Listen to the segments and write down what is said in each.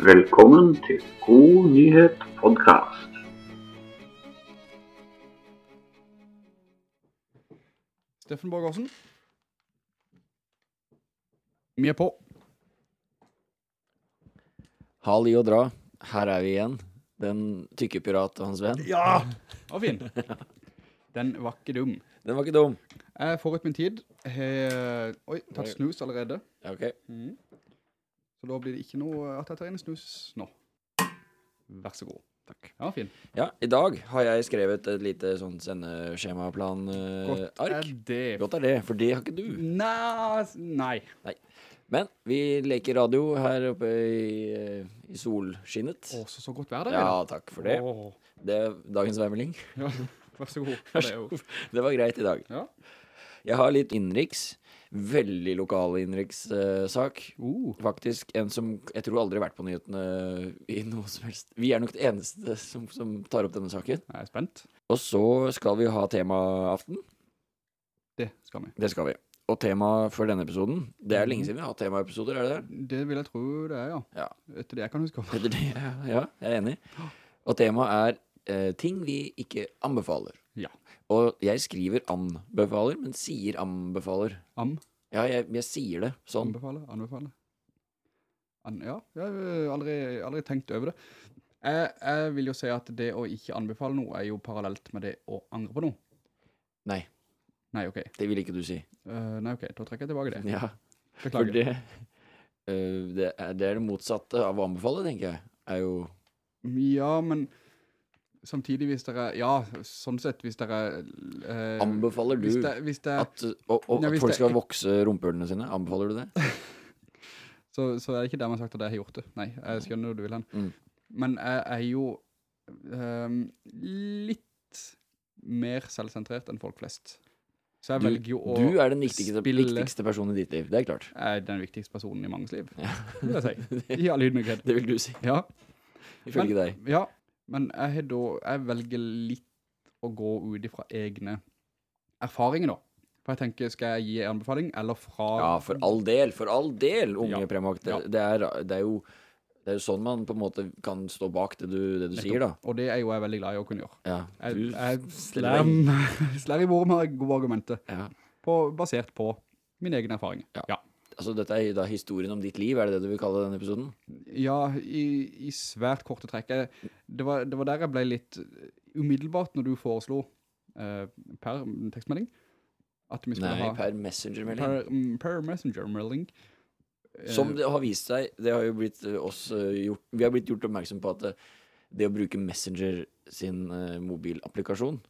Velkommen til God nyhet podkast. Steffen Borgårdsen. Vi er på. Hal i og dra. Her er vi igjen. Den tykke pirat og hans venn. Ja! Var fin. Den var ikke dum. Den var ikke dum. Jeg får ut min tid. Jeg har oi, tatt snus allerede. Ja, ok. Så da blir det ikke noe at jeg tar inn snus nå. Vær så god. Takk. Ja, fin. Ja, i dag har jeg skrevet et lite sånn Godt sendeskjemaplan-ark. er det. Godt er det, for det har ikke du. Nei, nei. Nei. Men vi leker radio her oppe i, eh, i solskinnet. Å, så, så godt vær det er. Ja, takk for det. Åh, Det er dagens værmelding. ja, vær så god. Det. Det var greit i dag. Ja. Jeg har litt innenriks. Veldig lokal innenrikssak. Uh, Faktisk en som jeg tror aldri har vært på nyhetene i noe som helst. Vi er nok det eneste som, som tar opp denne saken. jeg er spent. Og så skal vi ha temaaften. Det skal vi. Det skal vi. Og tema for denne episoden Det er lenge siden vi har hatt temaepisoder, er det det? Det vil jeg tro det er, ja. Ja. Etter det jeg kan huske. Etter det, ja, ja, jeg er enig. Og temaet er eh, ting vi ikke anbefaler. Ja. Og jeg skriver anbefaler, men sier anbefaler. Am. Ja, jeg, jeg sier det sånn. Anbefale, anbefale. An, ja, jeg har aldri, aldri tenkt over det. Jeg, jeg vil jo si at det å ikke anbefale noe er jo parallelt med det å angre på noe. Nei, Nei, ok. det vil ikke du si. Uh, nei, ok, da trekker jeg tilbake det. Ja, for det, uh, det, er, det er det motsatte av å anbefale, tenker jeg. Er jo Ja, men samtidig hvis dere, ja, sånn sett, hvis dere... eh, Anbefaler du hvis det, hvis det, at, og, og, Ja, at folk folk det- skal vokse rumpehulene sine? Anbefaler du det? så, så er det ikke der man har sagt at jeg har gjort det. Nei, jeg skjønner hvor du vil hen. Mm. Men jeg er jo ehm, litt mer selvsentrert enn folk flest. Så jeg Du, velger jo å spille... du er den viktigste, viktigste personen i ditt liv, det er klart. Jeg er den viktigste personen i manges liv, Ja. vil jeg si. I all ydmykhet. Det vil du si, Ja, ifølge deg. ja, men jeg, da, jeg velger litt å gå ut ifra egne erfaringer da. For jeg tenker, skal jeg gi en anbefaling, eller fra... Ja, for all del, for all del, unge Ja. premakt. Det, Ja. det, er, det, er jo, det er jo sånn man på en måte kan stå bak det du, det du sier, da. Og det er jo jeg veldig glad i å kunne gjøre. Ja, Jeg, du jeg stiller slær, slær i bordet med gode argumenter, ja. på, basert på min egen erfaring. Ja. Altså, dette er da historien om ditt liv, er det det du vil kalle denne episoden? Ja, i, i svært korte trekk. Det var, det var der jeg ble litt umiddelbart når du foreslo eh, per tekstmelding at vi skulle Nei, ha per messengermelding. per, mm, per messenger-melding. Eh, Som det har vist seg, det har jo blitt eh, oss eh, gjort, vi har blitt gjort oppmerksom på at eh, det å bruke Messenger sin eh, mobilapplikasjon,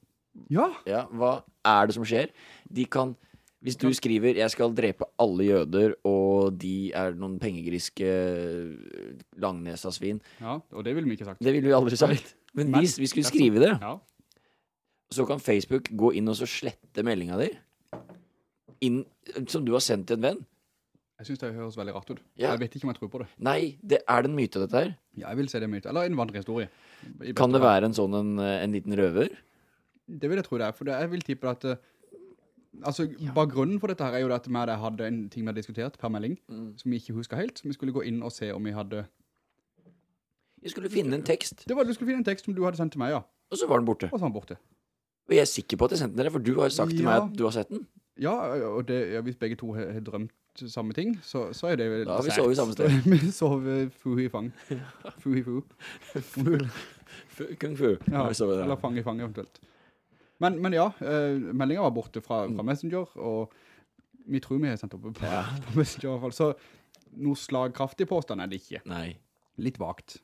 Ja, ja, hva er det som skjer? De kan, hvis du skriver, jeg skal drepe alle jøder, og de er noen pengegriske eh, langnesa svin, ja, og det ville vi ikke sagt. det ville vi aldri sagt. Men, Men- hvis vi skulle skrive det, Ja, så kan Facebook gå inn og så slette meldinga di, som du har sendt til en venn. jeg synes det høres veldig rart ut. Ja. Jeg vet ikke om jeg tror på det. Nei, det er det en myte dette her. Ja, jeg vil si det er myte. Eller en vandrehistorie. historie. Kan det være en sånn en, eh, en liten røver? Det vil jeg tro det er, for jeg vil tippe at eh, ja. bakgrunnen for dette her er jo at vi hadde- en ting vi hadde diskutert per melding, Mm. som vi ikke husker helt, som vi skulle gå inn og se om vi hadde... Jeg skulle finne en tekst, Det var, du skulle finne en tekst som du hadde sendt til meg, ja, og så var den borte. og så var den borte. Og jeg er sikker på at jeg sendte den der for du har sagt til meg at du har sett den. Ja, og det, ja, hvis begge to har, har drømt samme ting, så, så er det vel Da har vi sovet samme sted. vi sover fu i fang. Fu i fu. Kung fu. Ja, eller fang i fang eventuelt. Men, men ja, uh, meldingen var borte fra, fra Messenger, og vi tror vi har sendt opp på, Ja. på Messenger i hvert fall. Så noe slagkraftig påstand er det ikke. Nei. Litt vagt.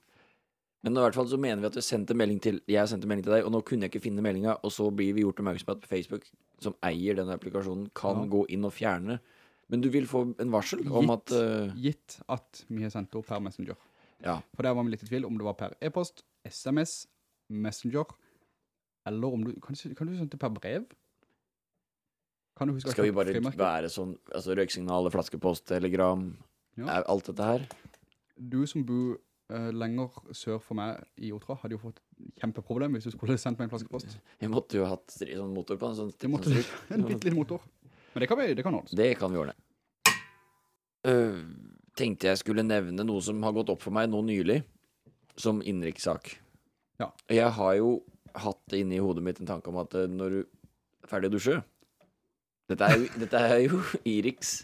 Men i hvert fall så mener vi at vi sendte melding til, jeg sendte melding til deg, og nå kunne jeg ikke finne meldinga, og så blir vi gjort oppmerksom på at Facebook, som eier denne applikasjonen, kan Ja. gå inn og fjerne. Men du vil få en varsel om at uh, Gitt at vi har sendt opp per Messenger. Ja. For der var vi litt i tvil om det var per e-post, SMS, Messenger, eller om du, kan du, kan du sende det per brev? Kan du huske Skal vi bare frimerket? være sånn Altså røyksignaler, flaskepost, telegram, Ja. alt dette her? Du som bor uh, lenger sør for meg i Otra, hadde jo fått kjempeproblem hvis du skulle sendt meg en flaskepost. Jeg måtte jo hatt stri- sånn motor på den. Sånn, Det måtte sånn En bitte liten motor. Men det kan vi, det kan ordnes. Det kan vi ordne. Uh, tenkte jeg skulle nevne noe som har gått opp for meg nå nylig, som innenrikssak. Ja. Jeg har jo det inni hodet mitt en tanke om at eh, når du er ferdig å dusje Dette er jo, dette er jo Iriks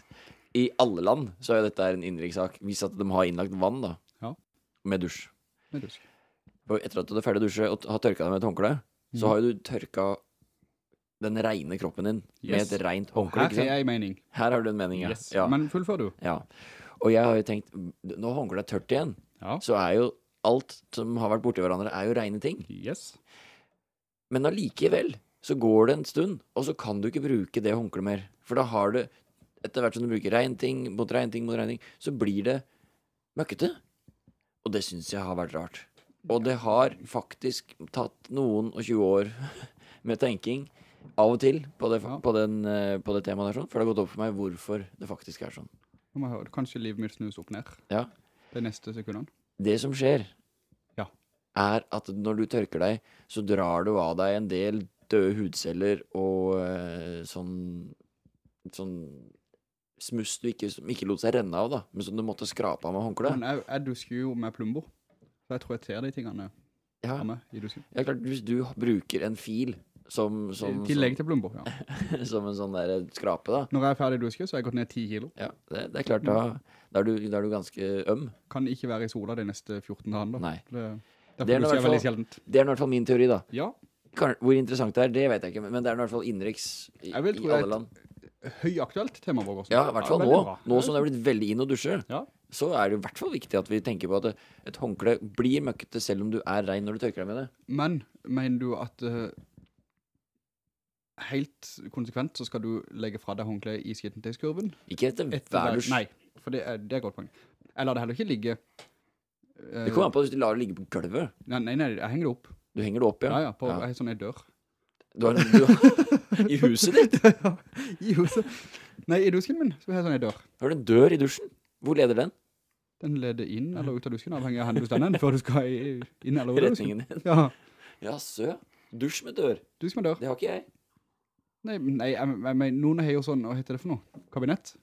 I alle land så er jo dette en innenrikssak. Hvis at de har innlagt vann, da. Ja. Med dusj. Med dusj. For etter at du er ferdig å dusje og har tørka deg med et håndkle, Mm. så har jo du tørka den reine kroppen din yes. med et reint håndkle. her har jeg en mening. Her har du en mening, ja. Yes. ja. Men fullfør du. ja. Og jeg har jo tenkt, når håndkleet er tørt igjen, Ja. så er jo alt som har vært borti hverandre, er jo reine ting. Yes. Men allikevel så går det en stund, og så kan du ikke bruke det håndkleet mer. For da har du, etter hvert som du bruker rein ting mot rein ting mot rein ting, så blir det møkkete. Og det syns jeg har vært rart. Og det har faktisk tatt noen og 20 år med tenking av og til på det, på den, eh, på det temaet der, sånn, for det har gått opp for meg hvorfor det faktisk er sånn. Nå må jeg høre. Kanskje livet mitt snus opp ned Ja. de neste sekundene. Det som skjer. Er at når du tørker deg, så drar du av deg en del døde hudceller og eh, sånn Sånn smuss du ikke, som ikke lot seg renne av, da, men som du måtte skrape av med håndkle. Men jeg, jeg dusker jo med plumbo. Så jeg tror jeg ser de tingene Ja, meg i dusken. ja, klart, hvis du bruker en fil som, som, I tillegg til plumbo, ja. som, en sånn der skrape, da. Når jeg er ferdig i duske, så har jeg gått ned 10 kilo. Ja, det, det er klart, da, da, er du, da er du ganske øm. Kan ikke være i sola de neste 14 dagene. da. Nei. Det, Det er jeg fall-. Det er i hvert fall min teori, da. Ja, hvor interessant det er, det vet jeg ikke, men det er i hvert fall innenriks i, Jeg i alle land. høyaktuelt tema, Borgersen. Ja, i hvert fall nå. Nå som det er blitt veldig inn å dusje, Ja. så er det i hvert fall viktig at vi tenker på at et håndkle blir møkkete selv om du er rein når du tørker deg med det. Men, mener du at uh, helt konsekvent så skal du legge fra deg håndkle i skittentøyskurven? Ikke etter Etter hver dusj. Nei, for det er, det er et godt poeng. Eller det heller ikke ligge... Det kommer an på hvis du lar det ligge på gulvet. Nei, nei, nei, jeg henger det opp. Du henger det opp, Ja, ja. ja, på Ja. en sånn en dør. Du har, du, I huset ditt ja, I huset. Nei, i dusken min, så har jeg sånn en dør. har du en dør i dusjen. Hvor leder den? Den leder inn eller ut av dusken, avhengig av hvor du stender før du skal inn eller ut av dusken. Retningen din. Ja, Ja, sø. Dusj med dør. dusk med dør. Det har ikke jeg. Nei, nei, jeg, jeg, noen har jo sånn, hva heter det for noe? Kabinett?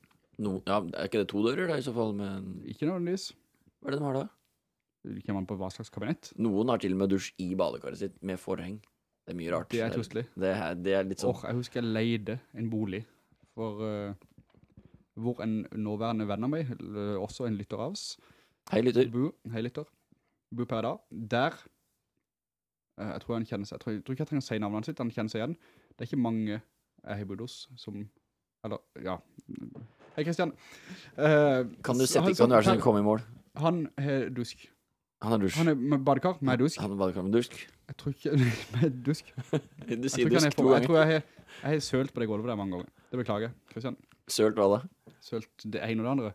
No, ja, er ikke det to dører da, i så fall? Men Ikke nødvendigvis. hva er det de har da? Kommer an på hva slags kabinett. Noen har til og med dusj i badekaret sitt med forheng. Det er mye rart. Det er tusselig. Det er, det er litt Åh, sånn jeg husker jeg leide en bolig for uh, hvor en nåværende venn av meg, også en lytter av oss, Hei, lytter. bo, hei lytter, bo per dag, der, uh, jeg tror han kjenner seg, jeg tror, jeg tror ikke jeg trenger å si navnet sitt, han kjenner seg igjen, det er ikke mange jeg har bodd hos som, eller, ja, hei Kristian, Uh, Kan du sette sette han- han, gang vær så han- snill, komme i mål? Han har dusk, Han har dusj. han er med badekar, med dusk, Han har badekar med dusk. jeg tror ikke, med dusk, Du sier er dusk to ganger. jeg tror jeg har, jeg har sølt på det gulvet der mange ganger, det beklager jeg, Kristian. Sølt hva da? sølt det ene og det andre,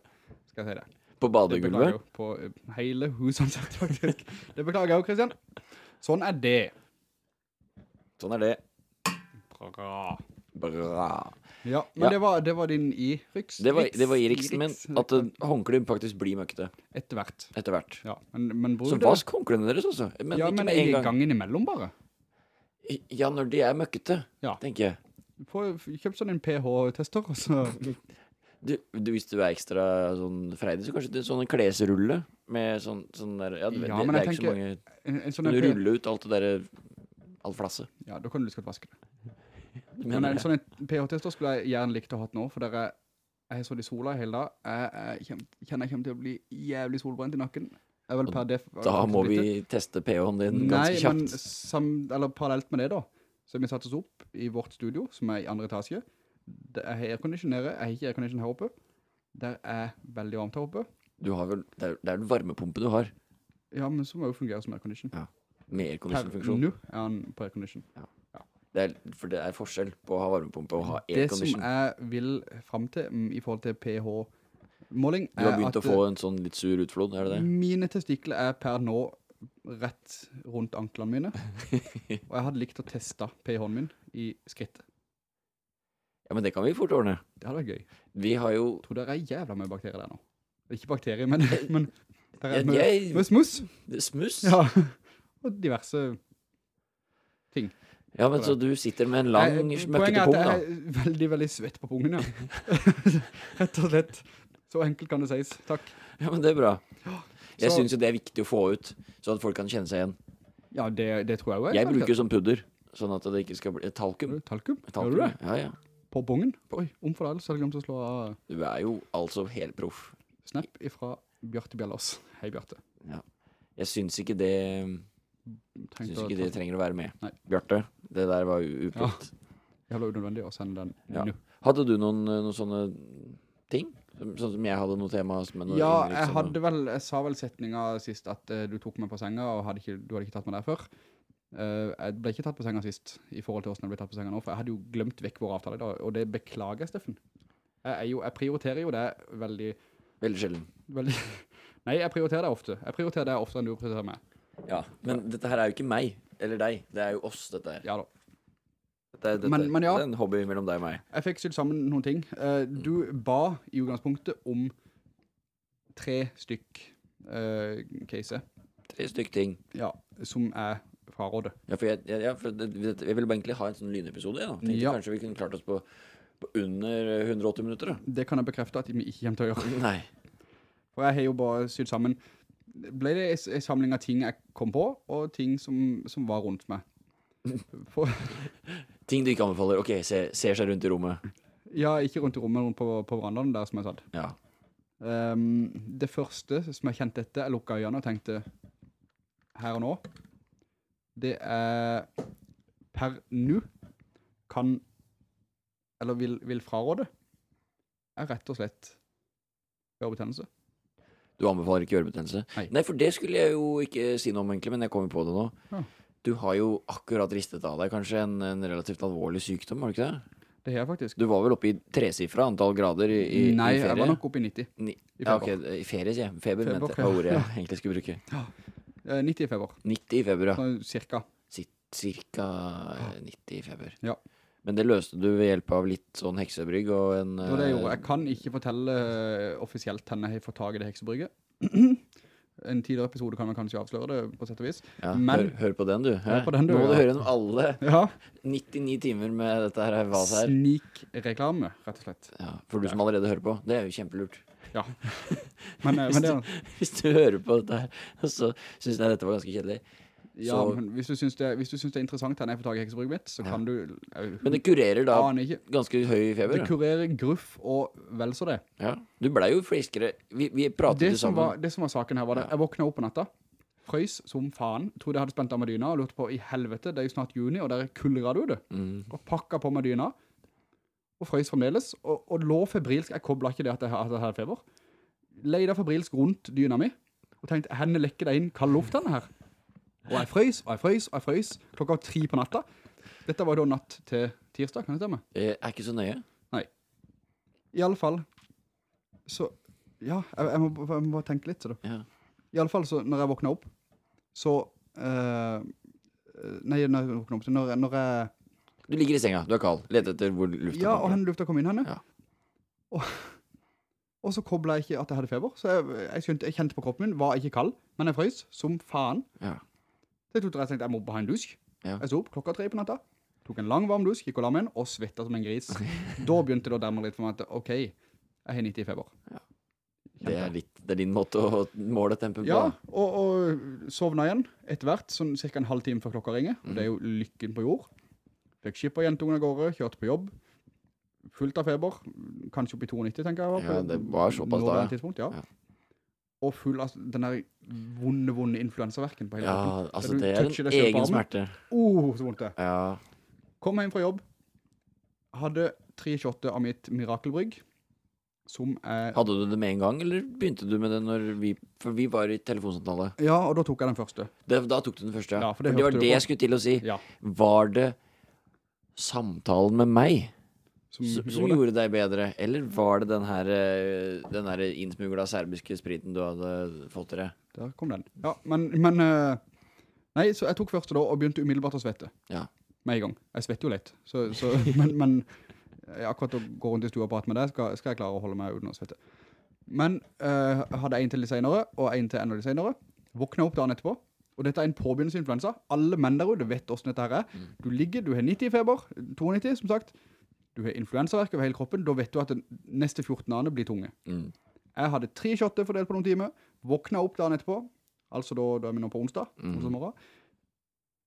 skal jeg si det. På Det badegulvet? jo på eh, hele husansett, faktisk. Det beklager jeg også, Kristian. Sånn er det. Sånn er det. Bra. Bra. Ja, men Ja. Det, var, det var din i-ryks. Det var, det var Iriksen min, at uh, faktisk blir møkkete Etter hvert. etter hvert. Ja, men, men Så vask håndklene deres også. Men ja, men en gang. gangen imellom bare. Ja, når de er møkkete, Ja. tenker jeg. Få kjøp sånn en pH-tester, og så... Du, du, hvis du er ekstra sånn freidig, så kanskje det er sånn en klesrulle med sånn, sånn der, ja, det, Ja, det, men det er tenker, så mange, En, en sånn du ruller ut alt det der, all flasse. Ja, da kan du lyst til å vaske det. Men en det? sånn en pH-tester skulle jeg gjerne likt å ha hatt nå, for dere, jeg har sånn i sola hele dag. Jeg, jeg kjenner jeg kommer til å bli jævlig solbrent i nakken. Jeg def... Da må vi teste pH-en din ganske Nei, men kjapt. sam, eller parallelt med det da, så har vi satt oss opp i vårt studio, som er i andre etasje. Det er airconditionere, jeg har ikke aircondition her oppe. Der er veldig varmt her oppe. Du har vel, det er, det er en varmepumpe du har, Ja, men så må jo fungere som aircondition. Ja, med aircondition-funksjon. nå er han på aircondition. Det er, for det er forskjell på å ha varmepumpe og ha Det som jeg vil frem til mm, i forhold til pH-måling, Du har er begynt å få en sånn litt sur utflod, er det det? mine testikler er per nå rett rundt anklene mine. Og jeg hadde likt å teste pH-en min i skrittet. Ja, men det kan vi fort ordne. Det hadde vært gøy. Vi har jo Jeg tror det er jævla mye bakterier der nå. Ikke bakterier, men, men der er mye, smuss. er smuss. Ja, og diverse Ja, men så du sitter med en lang, Jeg- da? Poenget er at jeg er veldig, veldig svett på pungen, ja. Rett og slett. Så enkelt kan det sies. Takk. Ja, men det er bra. Jeg Så- synes jo det er viktig å få ut, så at folk kan kjenne seg igjen. Ja, det, det tror jeg jo. er Jeg bruker bruker som pudder, sånn at det ikke skal bli Talkum. Talkum? Gjør du det? Ja, ja. På pungen? Oi, omfor forlatelse hadde jeg glemt å slå av Du er jo altså helt proff. snap ifra Bjarte Bjellås. Hei, Bjarte. Jeg synes ikke det Syns ikke de trenger å være med. Nei. Bjarte, det der var Jeg har Jævla unødvendig å sende den Ja. nå. Hadde du noen, noen sånne ting? Sånn som jeg hadde noe tema noe Ja, innenriks jeg hadde vel, jeg sa vel setninga sist at uh, du tok meg på senga, og hadde ikke, du hadde ikke tatt meg der før. Uh, jeg ble ikke tatt på senga sist, i forhold til hvordan jeg ble tatt på senga nå, for jeg hadde jo glemt vekk vår avtale da, og det beklager jeg, Steffen. Jeg, jo, jeg prioriterer jo det veldig, Veldig sjelden. veldig... Nei, jeg prioriterer det ofte. Jeg prioriterer det oftere enn du prioriterer meg. Ja, men dette her er jo ikke meg eller deg. Det er jo oss, dette her. Ja da. Dette, er- dette, Men- men ja. Det er en hobby mellom deg og meg. Jeg fikk sydd sammen noen ting. Eh, du ba i utgangspunktet om tre stykk uh, case, Tre stykk ting. ja, som er frarådet. Ja, for jeg, jeg, ja, for det, jeg ville bare egentlig ha en sånn lynepisode. Ja. Tenkte Ja. kanskje vi kunne klart oss på, på under 180 minutter. Da. Det kan jeg bekrefte at vi ikke kommer til å gjøre. Nei. For jeg har jo bare sydd sammen Ble det en- samling av ting jeg kom på Og ting som, som var rundt meg For, Ting du ikke anbefaler. Ok, se, ser seg rundt i rommet. Ja, ikke rundt i rommet men på, på verandaen der som jeg satt Ja. Um, Det første som jeg kjente etter Jeg lukket øynene og tenkte Her og nå Det er Per nå Kan Eller vil, vil fraråde Er rett og slett Ørebetennelse Du anbefaler ikke ørebetennelse? Nei. Nei. for det skulle jeg jo ikke si noe om, egentlig, men jeg kommer på det nå. Ja. Du har jo akkurat ristet av deg kanskje en, en relativt alvorlig sykdom, har du ikke det? Det har jeg faktisk Du var vel oppe i tresifra antall grader i, i, Nei, i ferie? jeg var nok oppe i 90 Ni, i ja, ok, i ferie, sier jeg. Feber, Feber, mente jeg, var ordet jeg egentlig skulle bruke. Ja. 90 i feber 90 i feber, ja. Sånn cirka cirka eh, 90 i feber. Ja. Men det løste du ved hjelp av litt sånn heksebrygg og en Det var det jeg eh, gjorde. Jeg kan ikke fortelle eh, offisielt henne jeg fått tag i det heksebrygget. en tidligere episode kan man kanskje avsløre det på sett og vis. ja, men- hør, hør på den, du. Hør på den, du, Nå må du høre gjennom alle Ja, 99 timer med dette her hva det er. snikreklame, rett og slett. Ja, for du som allerede hører på. Det er jo kjempelurt. Ja. Men, hvis, du, Hvis du hører på dette her, så synes jeg dette var ganske kjedelig. Ja, Så- men hvis du synes det, hvis du synes det er interessant her når jeg får tag i heksebrygget mitt, så kan du... eh, Men det kurerer da ganske høy feber. Det kurerer gruff og vel så det. Ja. Du ble jo friskere. Vi, vi pratet Det som, sammen. var, det som var saken her var det, jeg våkna opp på natta, frøys som faen, trodde jeg hadde spent av med dyna og lurte på i helvete, det er jo snart juni og det er kulderad ute. Mm. og pakka på med dyna, og frøys fremdeles, og, og lå febrilsk, jeg koblet ikke det at jeg, at jeg hadde feber, leide febrilsk rundt dyna mi, og tenkte, henne lekker det inn kald luft denne her. Og jeg frøys, og jeg frøys, og jeg frøys, klokka tre på natta. Dette var da natt til tirsdag, kan det stemme? Jeg er ikke så nøye. Nei. I alle fall, så, ja, jeg, jeg, må, jeg må bare tenke litt, så da. Ja. I alle fall, så når jeg våkna opp, så, eh, nei, når jeg våkna opp, så når, når jeg, Du ligger i senga, du er kald. Leter etter hvor lufta Ja, og kommer. henne lufta kom inn henne. Ja. Og, og så koblet jeg ikke at jeg hadde feber. Så jeg, jeg, skjønte, jeg kjente på kroppen min, var ikke kald, men jeg frøys som faen. Ja. Så jeg tok jeg tenkte, jeg må bare ha en dusk Ja. Jeg så opp klokka tre på natta, tok en lang varm dusk gikk og la meg inn, og svettet som en gris. da begynte det å dermed litt for meg at, ok, jeg har 90 i feber. Ja. Det er, litt, det er din måte å måle tempen på. Ja, og, og sovna igjen etter hvert, sånn cirka en halv time før klokka ringer, og det er jo lykken på jord. Fikk skippa jentungen av gårde, kjørte på jobb, fullt av feber, kanskje opp i 92, tenker jeg. var på Ja, det var såpass da, ja. Ja. Og full av den der vonde, vonde influensaverken på hele Ja, kroppen. altså det er en egen armen. smerte. Oh, så vondt det. Ja. Kom hjem fra jobb, hadde tre shotter av mitt mirakelbrygg, som er... Hadde du det med en gang, eller begynte du med det når vi For vi var i telefonsamtale. Ja, og da tok jeg den første. Det, da tok du den første, ja. Ja, for for det det, var det jeg skulle til å si. Ja, Var det samtalen med meg som, som, som gjorde deg bedre, eller var det den her, eh, den her innsmugla serbiske spriten du hadde fått til deg? Der kom den. Ja, men, men eh, Nei, så jeg tok første da, og begynte umiddelbart å svette. Ja. Med en gang. Jeg svetter jo litt. Så, så, men, men eh, akkurat å gå rundt i stua og prate med deg, skal, skal jeg klare å holde meg uten å svette. Men uh, jeg hadde en til litt senere, og en til enda litt senere. Våkna opp dagen etterpå, og dette er en påbegynnelsesinfluensa. Alle menn der ute vet hvordan dette her er. Mm. Du ligger, du har 90 i feber, 92 som sagt. Du har influensaverk over hele kroppen, da vet du at den neste 14 dagene blir tunge. Mm. Jeg hadde tre shotter fordelt på noen timer, våkna opp dagen etterpå, altså da, da er vi nå på onsdag, mm. onsdag morgen,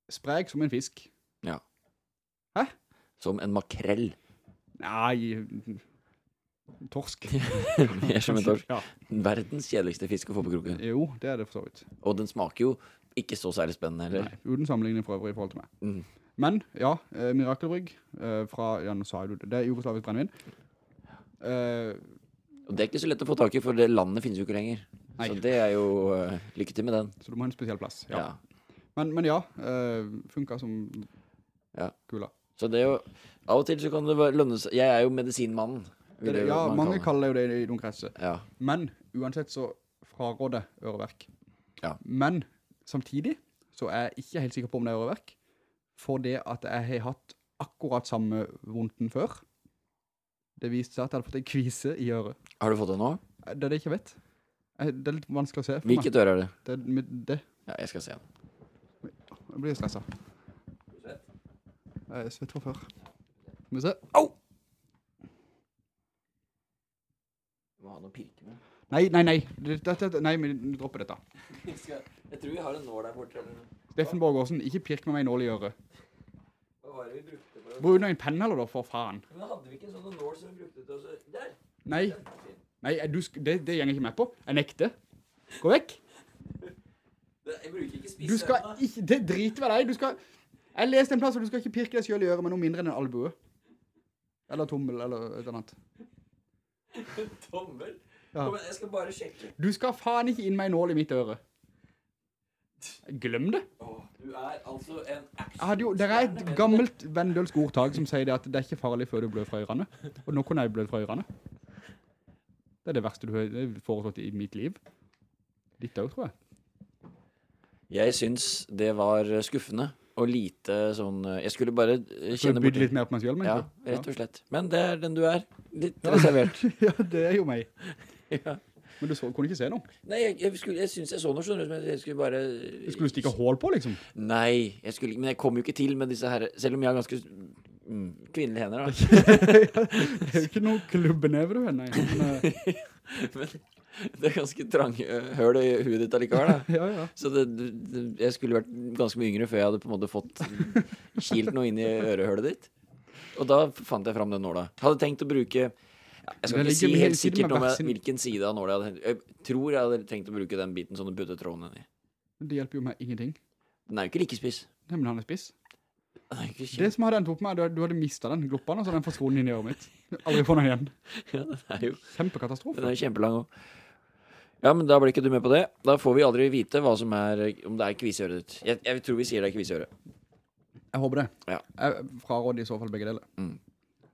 sprek som en fisk. Ja. Hæ? Som en makrell. Nei, torsk. Mer som en torsk. Ja, Verdens kjedeligste fisk å få på kroken. jo, det er det for så vidt. Og den smaker jo ikke så særlig spennende heller. Nei, uten sammenligning for øvrig i forhold til meg. Mm. Men, ja, eh, Mirakelbrygg eh, fra, ja, nå sa jeg det, det er jugoslavisk brennevin. Eh, Og det er ikke så lett å få tak i, for det landet finnes jo ikke lenger. Nei. Så det er jo eh, lykke til med den. så du må ha en spesiell plass. Ja. Ja. Men, men ja, eh, funket som Ja. kula. Så det er jo Av og til så kan det være lønne seg Jeg er jo medisinmannen. vil Det, ja, man mange kalle kaller jo det i noen kretser. Ja. Men uansett så fraråder øreverk. Ja. Men samtidig så er jeg ikke helt sikker på om det er øreverk, for det at jeg har hatt akkurat samme vondten før. Det viste seg at jeg hadde fått en kvise i øret. Har du fått det nå? Det er det jeg ikke vet. Det er litt vanskelig å se for Hvilket øre er det? Det, er med det. Ja, jeg skal se den. Jeg blir stresset. Jeg er svett fra før. Skal vi se. Au! Du må ha noe pirke med. Nei, nei, nei. Det- Dette, nei, men du dropper dette. Jeg, tror vi har en nål der borte. Steffen Borgårdsen, ikke pirk med meg nål i øret. Hva var det vi brukte på det? Bruk noen en penn heller da, for faen. Men hadde vi ikke en sånn nål som vi brukte til å så- Der! Nei, nei, du, det, det gjenger ikke med på. Jeg nekter. Gå vekk. Jeg bruker ikke spise. Du skal ikke, det driter ved deg. Du skal, jeg leste en plass, og du skal ikke pirke deg selv i øret med noe mindre enn en albue. Eller tommel, eller et annet. Tommel? Ja. Kom jeg skal bare sjekke. Du skal faen ikke inn med en nål i mitt øre. Glem det. Åh, du er altså en action... det er et gammelt vendølsk ordtak som sier det at det er ikke farlig før du blør fra ørene. Og nå kunne jeg blød fra ørene. Det er det verste du har foreslått i mitt liv. Ditt også, tror jeg. Jeg syns det var skuffende og lite sånn Jeg skulle bare eh, kjenne bort litt mer på meg selv, Ja, rett og slett. Men det er den du er. Litt reservert. Ja, det er jo meg. ja. Men du så, kunne ikke se noe. Nei, jeg, jeg, skulle, jeg synes jeg så noe, skjønner du, men jeg skulle bare Du skulle stikke hål på, liksom. Nei, jeg skulle, men jeg kom jo ikke til med disse her Selv om jeg har ganske mm, kvinnelige hender, da. Det er jo ikke noe klubbeneve du nei. Men, eh, Men det er ganske trange øh, høl i huet ditt allikevel, da. ja, ja. Så det, det, jeg skulle vært ganske mye yngre før jeg hadde på en måte fått kilt noe inn i ørehølet ditt. Og da fant jeg fram den nåla. Hadde tenkt å bruke Jeg skal ikke si helt sikkert om sin- hvilken side av nåla jeg hadde. Jeg tror jeg hadde tenkt å bruke den biten som du putter tråden inn i. Det hjelper jo meg ingenting. Den er jo ikke like spiss. Nei, men han er spiss. Er Det som hadde endt opp med, du, hadde mistet den gloppen, og så den forsvunnet inn i øret mitt. Aldri få den igjen. Ja, den er jo Kjempekatastrofe. den er kjempelang også. Ja, men da blir ikke du med på det. Da får vi aldri vite hva som er om det er kvisehøret ditt. Jeg, jeg tror vi sier det er kvisehøret. Jeg håper det. Ja. Jeg fraråder i så fall begge deler. Mm.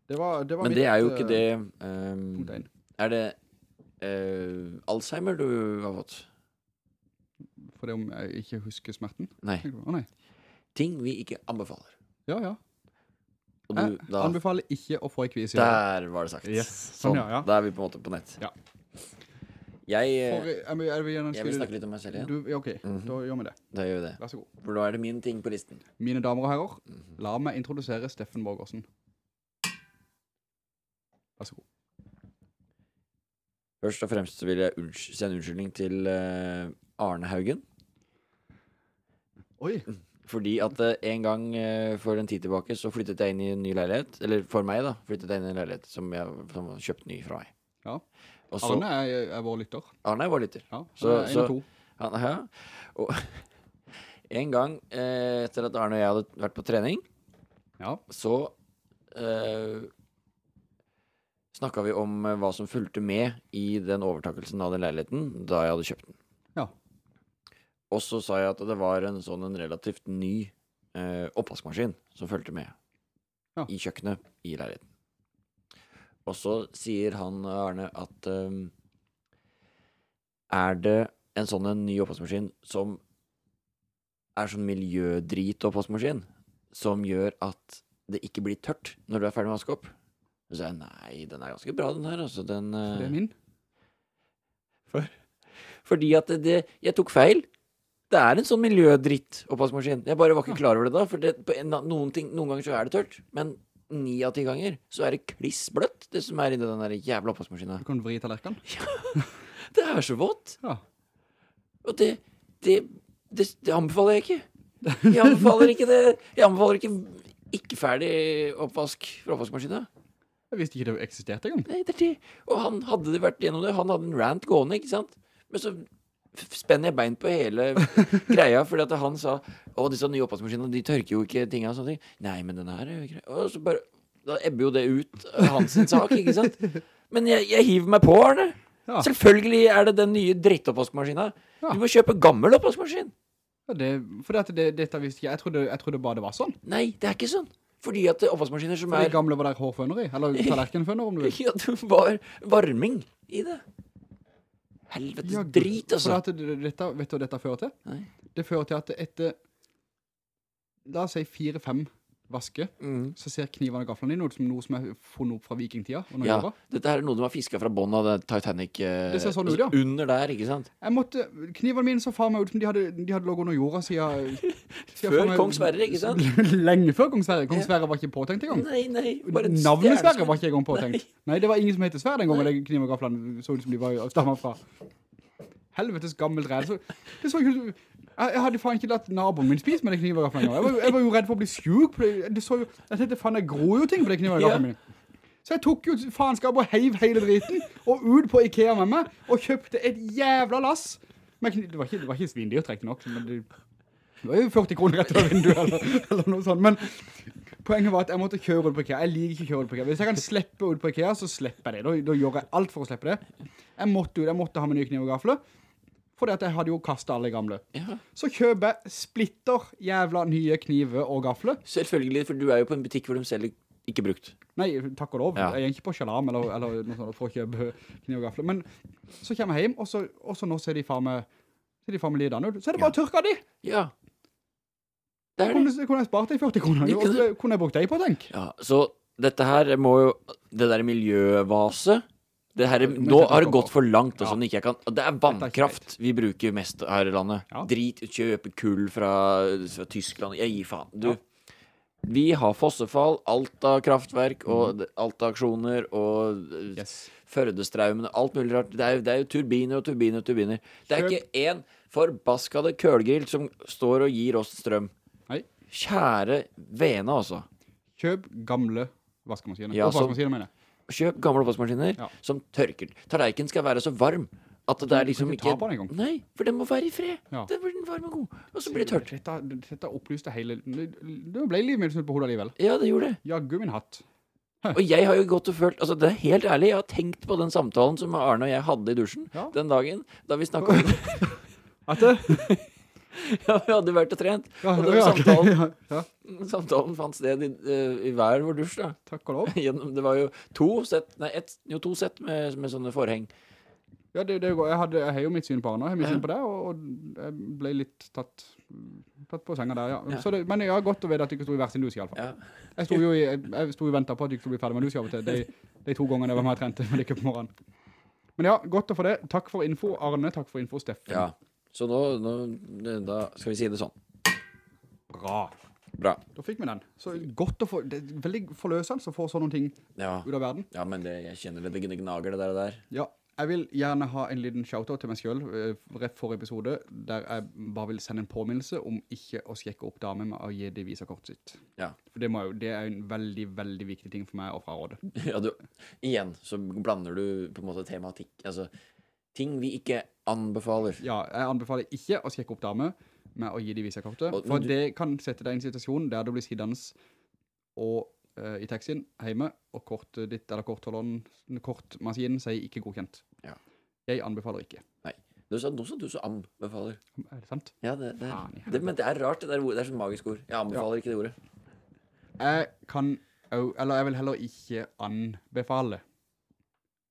Det var, det var Men mitt, det er jo ikke eh, det um. Er det uh, Alzheimer du har fått? For det om jeg ikke husker smerten. Nei. Oh, nei. Ting vi ikke anbefaler. Ja, ja. Du, Jeg da, anbefaler ikke å få kvise i øret. der var det sagt. Yes. Sånn, Sånn, ja, ja. Da er vi på en måte på nett. Ja. Jeg, eh, For, er vi, er vi jeg vil snakke litt om meg selv igjen. Du, ok, -hmm. da gjør vi det. Da gjør vi det. Vær så god. For da er det min ting på listen. Mine damer og herrer, Mhm. la meg introdusere Steffen Borgersen. Vær så god. Først og fremst så vil jeg si sende unnskyldning til eh, Arne Haugen. Oi, Fordi at eh, en gang eh, for en tid tilbake så flyttet jeg inn i en ny leilighet. Eller for meg, da. Flyttet jeg inn i en leilighet som jeg som var kjøpt ny fra meg. Ja. Og så, Arne er, er vår lytter. Arne er vår lytter. Ja, Så- han er en så- av to. Han, ja. Og en gang eh, etter at Arne og jeg hadde vært på trening, Ja, så eh, snakka vi om eh, hva som fulgte med i den overtakelsen av den leiligheten da jeg hadde kjøpt den. Ja. Og så sa jeg at det var en sånn en relativt ny eh, oppvaskmaskin som fulgte med Ja. i kjøkkenet i leiligheten. Og så sier han Arne at eh, er det en sånn en ny oppvaskmaskin som er sånn miljødrit-oppvaskmaskin, som gjør at det ikke blir tørt når du er ferdig med å vaske opp? Så sa jeg nei, den er ganske bra, den her. Altså, den, eh, det er min. fordi at det, det Jeg tok feil. Det er en sånn miljødritt-oppvaskmaskin. Jeg bare var ikke klar over det da. For det, på en, noen, ting, noen ganger så er det tørt, men ni av ti ganger så er det kliss bløtt, det som er inni den der jævla oppvaskmaskina. Du kan vri tallerken. Det er så vått. Ja. Og det, det, det, det anbefaler jeg ikke. Jeg anbefaler ikke det. Jeg anbefaler ikke ikke ferdig oppvask fra oppvaskmaskina. Jeg visste ikke det eksisterte engang. Nei, det er det. Og han hadde det vært gjennom det. Han hadde en rant gående, ikke sant. Men så spenner jeg bein på hele greia, fordi at han sa Å, disse nye oppvaskmaskinene, de tørker jo ikke tinga og sånne ting. Nei, men den her er jo grei. Og så bare Da ebber jo det ut hans sak, ikke sant. Men jeg, jeg hiver meg på, Arne. Ja. Selvfølgelig er det den nye drittoppvaskmaskina. Ja. Du må kjøpe gammel oppvaskmaskin. Ja, det, for dette, det, dette visste ikke. Jeg trodde, jeg trodde bare det var sånn. Nei, det er ikke sånn. Fordi at er oppvaskmaskiner som er gamle var der hårføner i. Eller tallerkenføner, om du vil. Ja, det var varming i det. Helvete, Ja, drit, altså. Det, dette, vet du hva dette fører til? Nei. Det fører til at etter, la oss si fire-fem vaske, Mm. så ser knivene og gaflene dine ut som noe som er funnet opp fra vikingtida. Ja, jobber. dette er noe de har fisket fra bånd av Titanic. eh, Det ser sånn ut, ja. Under der, ikke sant? Jeg måtte, knivene mine så far meg ut som de hadde, de hadde låget under jorda siden, siden Før meg- Kong Sverre, ikke sant? Lenge før Kong Sverre. Kong Sverre var ikke påtenkt engang. Nei, nei. Navnet Sverre var ikke engang påtenkt. Nei. Nei, det var ingen som hette Sverre den gangen. Det knivene og gaflene så ut som de var stammet fra. Helvetes gammelt ræd. Det så ikke ut jeg, jeg hadde faen ikke latt naboen min spise med det kniv og gaflene. Jeg, var jeg var jo redd for å bli sjuk. Det, så jo, jeg tenkte faen, jeg gror jo ting på det kniv og Ja. min. Så jeg tok jo faenskap og heiv hele driten og ut på Ikea med meg og kjøpte et jævla lass. Men det var ikke, det var ikke svindyrt, riktig nok. Men det, det var jo 40 kroner rett over vinduet eller, eller noe sånt. Men poenget var at jeg måtte kjøre ut på Ikea. Jeg liker ikke å kjøre ut på Ikea. Hvis jeg kan slippe ut på Ikea, så slipper jeg det. Da, da gjør jeg alt for å slippe det. Jeg måtte ut, jeg måtte ha med nye kniv og gafler. Fordi at jeg hadde jo kastet alle gamle. Ja, Så kjøper jeg splitter jævla nye kniver og gafler. selvfølgelig, for du er jo på en butikk hvor de selger ikke brukt. Nei, takk og lov. Ja. Jeg er ikke på sjalam eller, eller noe sånt for å kjøpe kniv og gafler. Men så kommer jeg hjem, og så, og så nå ser de faen meg, ser de faen meg lidene ut. Så er det bare ja. tørka de. Ja. Det er Kunne, det. kunne jeg spart deg 40 kroner. Kunne- kunne jeg brukt deg på, tenk. Ja, så dette her må jo Det der miljøvase det her, Nå har det gått for langt. Og sånn, ikke jeg kan, det er vannkraft vi bruker mest her i landet. Ja. Drit kjøpe kull fra, fra Tyskland. Jeg gir faen. Du, vi har fossefall, Alta kraftverk og Mhm. Alta-aksjoner og eh, Yes. Førdestraumen, alt mulig rart. Det er, det er jo turbiner og turbiner og turbiner. Det er ikke én forbaskede kølgrill som står og gir oss strøm. Nei. Kjære vene, altså. Kjøp gamle vaskemaskiner. Ja, og vaskemaskiner, mener jeg. Kjøp gamle oppvaskmaskiner Ja. som tørker. Tallerkenen skal være så varm at det er liksom ikke ta på den engang. Nei, for den må være i fred. Ja. Den blir den varm og god. Og så blir det tørt. Dette, dette opplyste hele... Det ble livet mitt snudd på hodet alligevel. Ja, det gjorde det. Jaggu min hatt. Og jeg har jo gått og følt Altså, det er helt ærlig, jeg har tenkt på den samtalen som Arne og jeg hadde i dusjen Ja. den dagen da vi snakka om det? Ja, vi hadde vært og trent. Ja, Og ja, samtalen- ja, Samtalen fant sted i, eh, i hver vår dusj, da. takk og lov. Det var jo to sett Nei, et, jo, to sett med, med sånne forheng. Ja, det, det går. Jeg, hadde, jeg har jo mitt syn på Arne, jeg har mitt syn på det, og, og jeg ble litt tatt, tatt på senga der, ja. Det, men jeg har godt å vite at du ikke stod i hver sin dus i alle fall. Ja. Jeg stod jo i, jeg, jeg stod og ventet på at du ikke skulle bli ferdig med dus av og til, de, de to gangene jeg var med og trente, men ikke på morgenen. Men ja, godt å få det. Takk for info, Arne. Takk for info, Steffen. ja. Så nå, nå Da skal vi si det sånn. Bra. Bra. Da fikk vi den. Så godt å få, det er veldig forløsende å få sånne ting Ja, ut av verden. ja men det, jeg kjenner det, det gnager det der. og der. Ja, jeg vil gjerne ha en liten shoutout til meg selv, eh, rett for episode, der jeg bare vil sende en påminnelse om ikke å sjekke opp damer med å gi det visakortet sitt. Ja. For det, må jo, det er en veldig, veldig viktig ting for meg å fraråde. ja, du Igjen så blander du på en måte tematikk Altså ting vi ikke anbefaler. Ja, jeg anbefaler ikke å sjekke opp damer med å gi de visakortet, for du- det kan sette deg i en situasjon der du blir siddans og uh, i taxien hjemme, og kortet ditt, eller kortholderen, kortmaskinen sier ikke godkjent. Ja. Jeg anbefaler ikke. Nei Det er nå som du så anbefaler. Er det sant? Ja, det, det, Faen det, men det er rart, det der. Det er sånn magisk ord. Jeg anbefaler ikke det ordet. Jeg kan, eller jeg vil heller ikke anbefale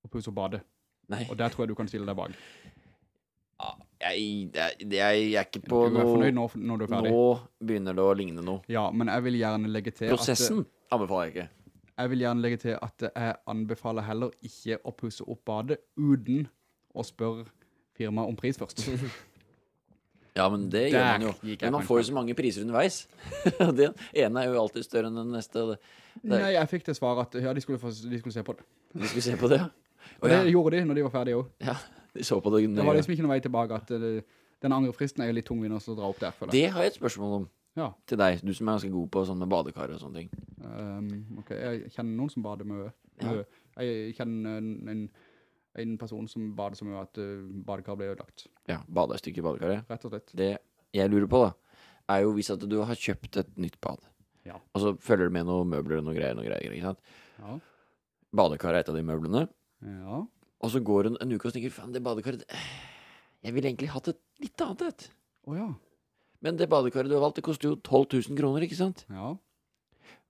å pusse og bade. Nei. Og der tror jeg du kan stille deg bak. Jeg, jeg, jeg, er ikke på Du er fornøyd noe nå, når du er ferdig? Nå begynner det å ligne noe. Ja, men jeg vil gjerne legge til Prosessen anbefaler jeg ikke. jeg vil gjerne legge til at jeg anbefaler heller ikke å pusse opp badet uten å spørre firmaet om pris først. Ja, men det Der gjør man jo. Men man får jo så mange priser underveis. Den ene er jo alltid større enn den neste. Nei, jeg fikk det svar at ja, de skulle, få, de skulle se på det. De skulle se på det. Og ja. det gjorde de når de var ferdige også. Ja. De så på det. Det var liksom ikke noen vei tilbake at det, den angrefristen er jo litt tungvinn å dra opp der. Det har jeg et spørsmål om Ja. til deg. Du som er ganske god på sånn med badekar og sånne ting. Um, ok, jeg kjenner noen som bader med Ja. Jeg kjenner en, en, en person som bader som mye at uh, badekar ble ødelagt, Ja, bader stykke i badekaret. rett og slett. Det jeg lurer på da, er jo hvis at du har kjøpt et nytt bad, Ja. og så følger det med noen møbler og noen greier, noen greier, ikke sant? Ja. Badekar er et av de møblene, Ja. Og så går en, en uke og tenker, faen, det badekaret, jeg ville egentlig hatt et litt annet et. Oh, ja. Men det badekaret du har valgt, det koster jo 12 000 kroner, ikke sant? Ja.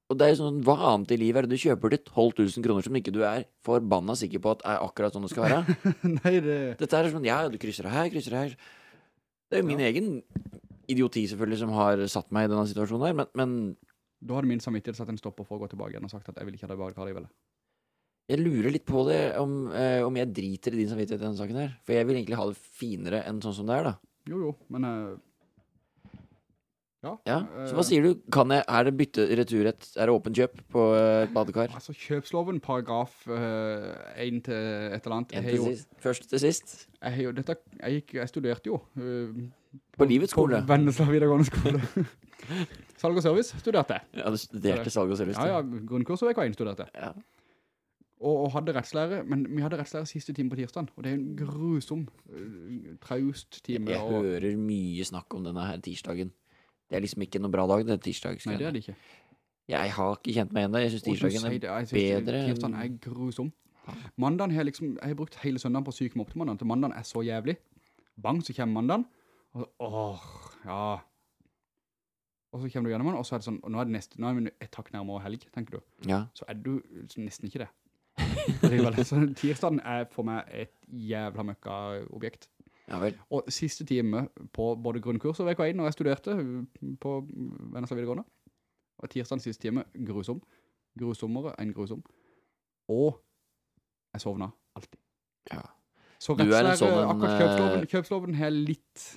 Og det er jo sånn, hva annet i livet er det du kjøper til 12 000 kroner som ikke du er forbanna sikker på at er akkurat sånn det skal være? Nei, det... Dette er sånn, ja, du krysser her, krysser her. Det er jo min egen idioti selvfølgelig som har satt meg i denne situasjonen her, men, men Da har min samvittighet satt en stopper for å gå tilbake igjen og sagt at jeg vil ikke ha det badekaret i vel. Jeg lurer litt på det, om, eh, om jeg driter i din samvittighet i denne saken her. For jeg vil egentlig ha det finere enn sånn som det er, da. Jo, jo, men... eh, ja. Ja, eh, Så hva sier du? Kan jeg, er det bytte returrett? Er det åpent kjøp på eh, et badekar? Altså, kjøpsloven, paragraf 1 til et eller annet. En jeg har til jo, sist. Først til sist. jeg, har jo, dette, jeg, gikk, jeg studerte jo. eh, På livets skole. På Vennesla videregående skole. Salg og service studerte jeg. Ja, du studerte salg og service. Ja, ja, grunnkurset var jeg studerte. ja. Og, og hadde rettslære, men vi hadde rettslære siste time på tirsdagen, og det er en grusom, uh, traust time. Jeg og, hører mye snakk om denne her tirsdagen. Det er liksom ikke noen bra dag, det tirsdag. nei, det er det ikke. Jeg har ikke kjent meg enda. Jeg synes tirsdagen er bedre Tirsdagen er grusom. Mandagen har liksom, jeg har brukt hele søndagen på å syke meg opp til mandagen, til mandagen er så jævlig. Bang, så kommer mandagen, og så, åh, ja. Og så kommer du gjennom den, og så er det sånn, nå er det neste, nå er vi et takk nærmere helg, tenker du. Ja. Så er du nesten ikke det. Så tirsdagen er for meg et jævla møkka objekt. ja vel. Og siste time på både grunnkurs og VK1 når jeg studerte på Vennesla videregående, og tirsdagen siste time grusom. Grusommere enn grusom. Og jeg sovna alltid. Ja. Så rett og slett rettslære, sånn akkurat eh, kjøpsloven, kjøpsloven er litt,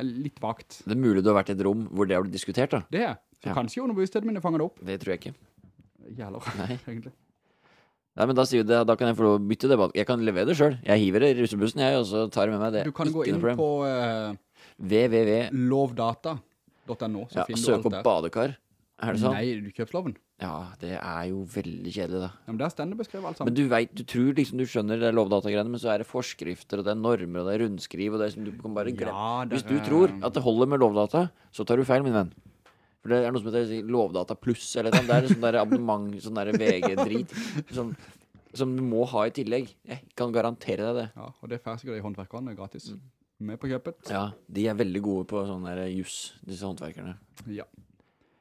er litt vagt. Det er mulig du har vært i et rom hvor det har blitt diskutert, da. Det er. Så Ja. kanskje underbevisstheten min fanger det opp. Det tror jeg ikke. Jævlig, egentlig. Nei, men da sier det, da kan jeg få lov å bytte det. Jeg kan levere det sjøl. Jeg hiver det i russebussen, jeg, og så tar jeg med meg det. Du kan gå inn på uh, www. lovdata.no, så Ja, finner du søk på badekar. Er det sånn? Nei, du kjøpsloven. Ja, det er jo veldig kjedelig, da. Ja, men der stendig beskrevet alt Men du vet, du tror liksom du skjønner det lovdatagreiene, men så er det forskrifter, og det er normer, og det er rundskriv, og det er som du kan bare glemme. Ja, Hvis du er- tror at det holder med lovdata, så tar du feil, min venn. For det er noe som heter lovdata pluss, eller noe. Det er sånn der abonnement, sånn der VG-drit, som, som du må ha i tillegg. Jeg kan garantere deg det. Ja, og det færre sikkert i håndverkerne gratis. Mm. Med på kjøpet. Ja, de er veldig gode på sånn der juss, disse håndverkerne. Ja.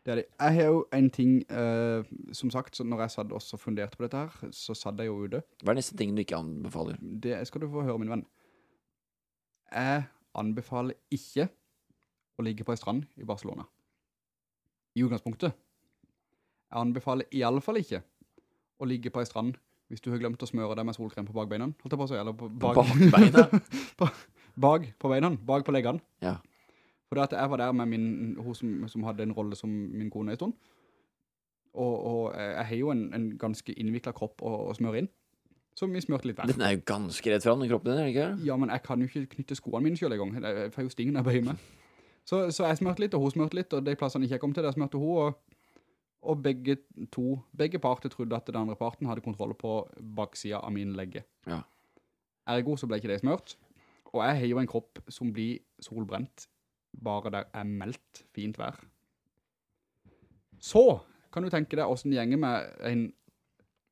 Det er det. Jeg har jo en ting, uh, som sagt, så når jeg satt også og funderte på dette her, så satt jeg jo ute. Hva er neste ting du ikke anbefaler? Det skal du få høre, min venn. Jeg anbefaler ikke å ligge på en strand i Barcelona. I utgangspunktet. Jeg anbefaler i alle fall ikke å ligge på en strand hvis du har glemt å smøre deg med solkrem på bakbeina. Holdt jeg på å si, eller på bag. bakbeina? på, Bag på beina, bag på leggene. Ja. For det jeg var der med min, hun som, som hadde en rolle som min kone i stund. Og, og jeg har jo en, en ganske innviklet kropp å, å smøre inn. Så vi smørte litt hver. Den er jo ganske rett frem den kroppen din, er det ikke? Ja, men jeg kan jo ikke knytte skoene mine selv i gang. Jeg får jo stingen jeg bøyer meg. Så, så jeg smørte litt, og hun smørte litt, og de plassene ikke jeg kom til, der smørte hun, og, og begge to, begge parter trodde at den andre parten hadde kontroll på baksida av min legge. Ja. Ergo så ble ikke det smørt, og jeg har jo en kropp som blir solbrent bare der er meldt fint vær. Så kan du tenke deg hvordan det gjenger med en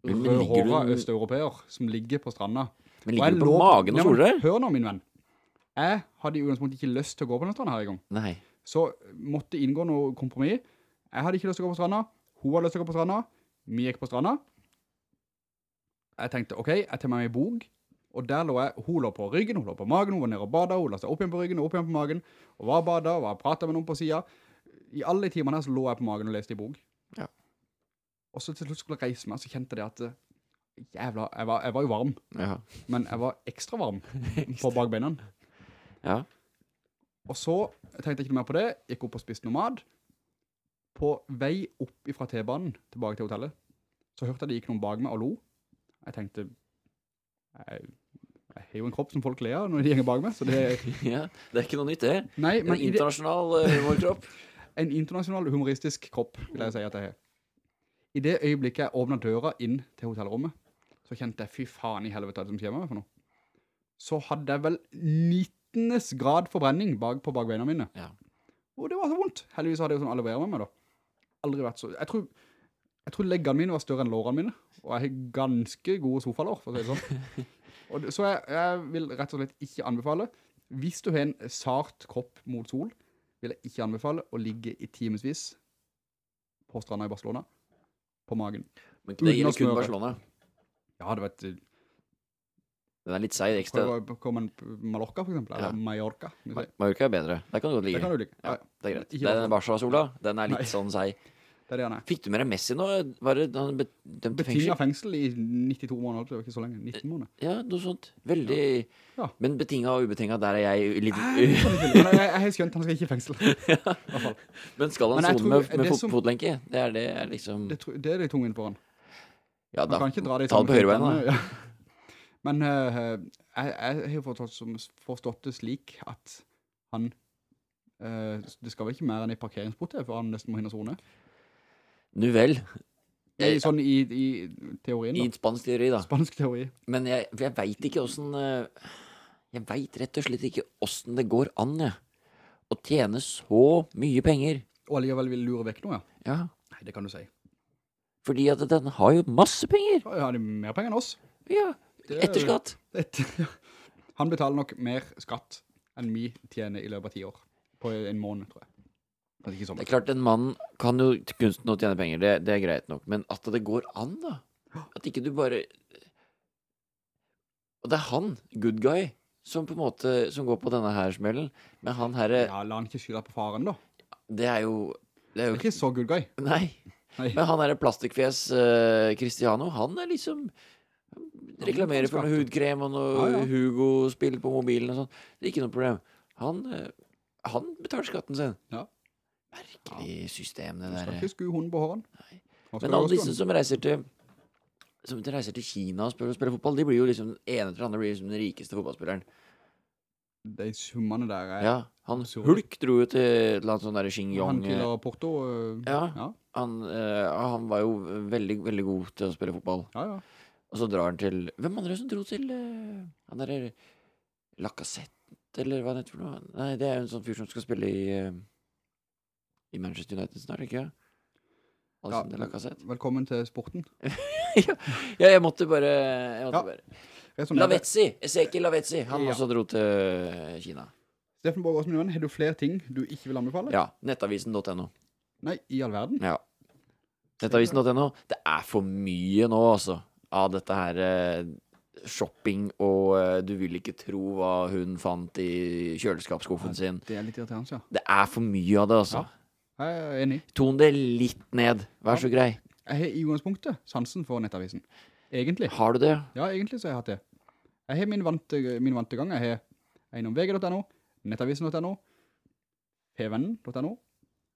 ligger du- østeuropeer som ligger på stranda. Men ligger du på lå- magen og soler? Hør nå, min venn. Jeg hadde i utgangspunktet ikke lyst til å gå på den stranda her i gang. Nei. Så måtte inngå noe kompromiss. Jeg hadde ikke lyst til å gå på stranda. Hun hadde lyst til å gå på stranda. Vi gikk på stranda. Jeg tenkte, ok, jeg tar med meg en bok. Og der lå jeg, hun lå på ryggen, hun lå på magen, hun var nede og badet, hun la seg opp igjen på ryggen, opp igjen på magen, og var badet, og var pratet med noen på siden. I alle timene her så lå jeg på magen og leste i bok. Ja. Og så til slutt skulle jeg reise meg, så kjente jeg at, eh, jævla, jeg var, jeg var jo varm, Ja. men jeg var ekstra varm på bakbeina. Ja. Og så tenkte jeg ikke noe mer på det, gikk opp og spiste noe mat. På vei opp fra T-banen tilbake til hotellet, så hørte jeg det gikk noen bak meg og lo. Jeg tenkte, jeg, jeg har jo en kropp som folk ler av når de gjenger bak meg, så det. Ja, det er ikke noe nytt, det. Nei, En det, internasjonal humorkropp. en internasjonal humoristisk kropp, vil jeg si at jeg har. I det øyeblikket jeg åpnet døra inn til hotellrommet, så kjente jeg, fy faen i helvete, det som skjer med meg for noe? Så hadde jeg vel 19. grad forbrenning bak på bakbeina mine. Ja. Og det var så vondt. Heldigvis hadde jeg jo sånn aloe vera med meg da. Aldri vært så... Jeg tror, jeg tror leggene mine var større enn lårene mine, og jeg har ganske gode sofalår, for å si det sånn. Det, så jeg, jeg vil rett og slett ikke anbefale, hvis du har en sart kropp mot sol, vil jeg ikke anbefale å ligge i timesvis på stranda i Barcelona, på magen. Men det gjelder kun. Barcelona. Ja, det vet Den er litt seig ekstra. Prøv å komme Mallorca for eksempel, eller Ja. Mallorca. Ma. Mallorca er bedre. Der kan du godt Det ligge. kan du ligge. Ja, Ja, det er greit. Den Barca-sola, den er litt Nei. sånn seig. det det han. Fikk du med deg Messi nå? Var det han dømt til fengsel? Betinget fengsel i 92 måneder, det var ikke så lenge. 19 måneder. Ja, noe sånt. Veldig Ja. Men betinga og ubetinga, der er jeg litt Nei, jeg, har skjønt han skal ikke i fengsel. I. Men skal han sone med, med fot som- fotlenke? Det er det er liksom Det, det er det tungen for han. Ja, da, da kan ikke dra det i ta det på høyreveien, høyrebeina. Ja. Men uh, jeg, jeg har forstått, som, forstått det slik at han uh, Det skal vel ikke mer enn i parkeringsbot til, for han nesten må hinne sone. Nu vel. Jeg, Eh, sånn i, i teorien I spansk teori, da. Spansk teori. Men jeg, jeg veit ikke åssen Jeg veit rett og slett ikke åssen det går an, jeg. Å tjene så mye penger. Og allikevel vil lure vekk noe, ja. Ja. Nei, det kan du si. Fordi at den har jo masse penger. Ja, har de mer penger enn oss? Ja. Etter skatt. Et, han betaler nok mer skatt enn vi tjener i løpet av ti år. På en måned, tror jeg. Sånn. Det er klart, en mann kan jo kunsten å tjene penger, det, det er greit nok. Men at det går an, da. At ikke du bare Og det er han, good guy, som på en måte Som går på denne her smellen. Men han herre Ja, la han ikke skylda på faren, da. Det er jo Det er Det er ikke så good guy. Nei. Nei. Men han derre plastikkfjes uh, Cristiano, han er liksom Reklamerer for noe hudkrem og noe Ja, ja. Hugo-spill på mobilen og sånn. Det er ikke noe problem. Han, eh, han betaler skatten sin. Ja. Merkelig system, det Du skal ikke skue hunden på håren. Men alle disse som reiser til Som reiser til Kina og spør, spiller fotball, de blir jo liksom ene etter andre blir liksom den rikeste fotballspilleren. De summene der er... Ja, han. Hulk dro jo til et eller annet sånn derre Han til eh, Porto... øh, Ja, Ja, han, eh, han var jo veldig, veldig god til å spille fotball. ja. ja. Og så drar han til Hvem andre som dro til eh, Han derre Lacassette, eller hva det heter for noe? Nei, det er jo en sånn fyr som skal spille i eh, I Manchester United snart, ikke Alexander Lacassette. Velkommen til sporten. ja, jeg måtte bare, jeg måtte Ja. bare. Lavetzi! Lavezzi! Ezekiel Lavezzi. Han Ja. også dro til Kina. Steffen Borg Åsmund Johan, har du flere ting du ikke vil anbefale? Ja. Nettavisen.no. Nei, i all verden. Ja. Nettavisen.no. Det er for mye nå, altså, av dette her eh, shopping, og eh, du vil ikke tro hva hun fant i kjøleskapsskuffen sin. Det er litt irriterende, ja. Det er for mye av det, altså. Ja. Jeg er enig. Ton det litt ned. Vær så grei. Jeg har i utgangspunktet sansen for nettavisen. Egentlig. Har du det? Ja, egentlig så har jeg hatt det. Jeg har min vante, min vante gang. Jeg har einom vg.no, nettavisen.no, pvennen.no,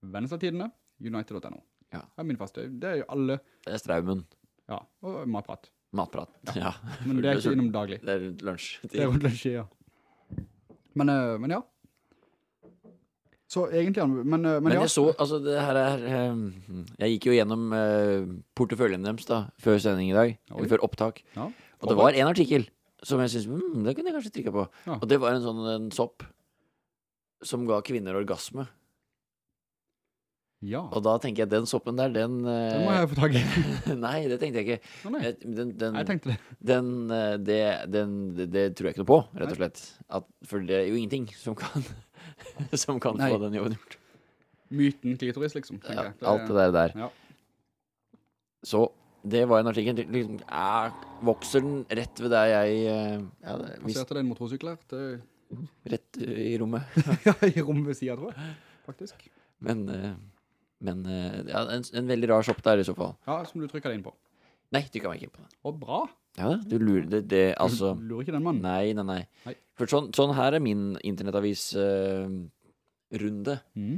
Venneslatidene, united.no. Ja. Det er min faste. Det er jo alle, Det er Straumen. Ja, og matprat. Matprat. Ja. Men det er ikke innom daglig. Det er lunsj. Det er rundt lunsj, ja. Men, eh, men ja. Så egentlig, men, eh, men, Men ja. jeg så, altså det her er eh, Jeg gikk jo gjennom eh, porteføljen deres da, før sending i dag. Oi. Eller før opptak. ja. Og det var en artikkel som jeg syntes mm, det kunne jeg kanskje trykke på. Ja. Og det var en sånn en sopp som ga kvinner orgasme. Ja, Og da tenker jeg den soppen der, den Den må jeg få tag i. Nei, det tenkte jeg ikke. Nei, Den, den, jeg tenkte det. den, eh, det, den, det, det tror jeg ikke noe på, rett og slett. At, for det er jo ingenting som kan, som kan få den jobben gjort. Myten klitoris, liksom. tenker Ja, jeg. alt det der der. Ja. Så det var en artikkel. Liksom, er, vokser den rett ved der jeg eh, ja, det- hvis, Passerte det en motorsykkel her? Det, Rett eh, i rommet. ja, i rommet ved siden, tror jeg. Faktisk. Men, eh, men eh, ja, en, en veldig rar shop der i så fall. Ja, som du trykker deg inn på. Nei, du kan meg ikke inn på det. Å, bra. Ja, du lurer det, det altså Du lurer ikke den mannen. Nei, nei, nei. Nei. For sånn, sånn her er min internettavis-runde. Mm.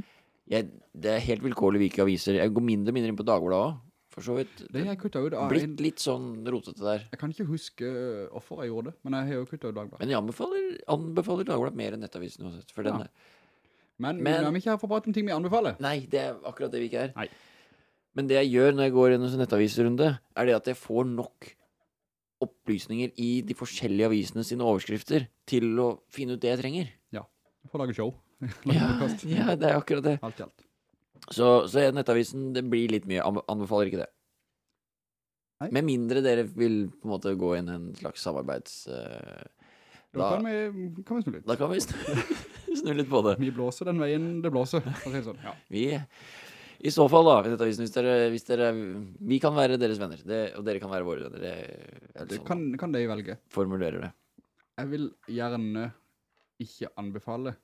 jeg, det er helt vilkårlig hvilke aviser. Jeg går mindre og mindre inn på Dagbladet òg. for så vidt. Det har jeg kuttet ut av Blitt litt sånn rotete der. jeg kan ikke huske øh, hvorfor jeg gjorde det, men jeg har jo kuttet ut Dagbladet. Men jeg anbefaler, anbefaler Dagbladet mer enn Nettavisen uansett. For den Ja. er Men, Men- vi har ikke her for å prate om ting vi anbefaler. Nei, det er akkurat det vi ikke er. Nei. Men det jeg gjør når jeg går gjennom en nettavisrunde, er det at jeg får nok opplysninger i de forskjellige avisene sine overskrifter til å finne ut det jeg trenger. Ja, For å lage show. Ja, ja det er akkurat det. Alt i alt. Så, så nettavisen, det blir litt mye. Anbefaler ikke det. Nei. Med mindre dere vil på en måte gå inn i en slags samarbeids... Uh, Da, da, kan vi, kan vi snu litt. da kan vi snu, snu litt på det. Vi blåser den veien det blåser. Sånn. Ja. Vi, I så fall, da, Nettavisen, hvis dere, hvis dere Vi kan være deres venner, det, og dere kan være våre venner. Det, Det sånn kan, kan de velge. formulerer det. Jeg vil gjerne ikke anbefale.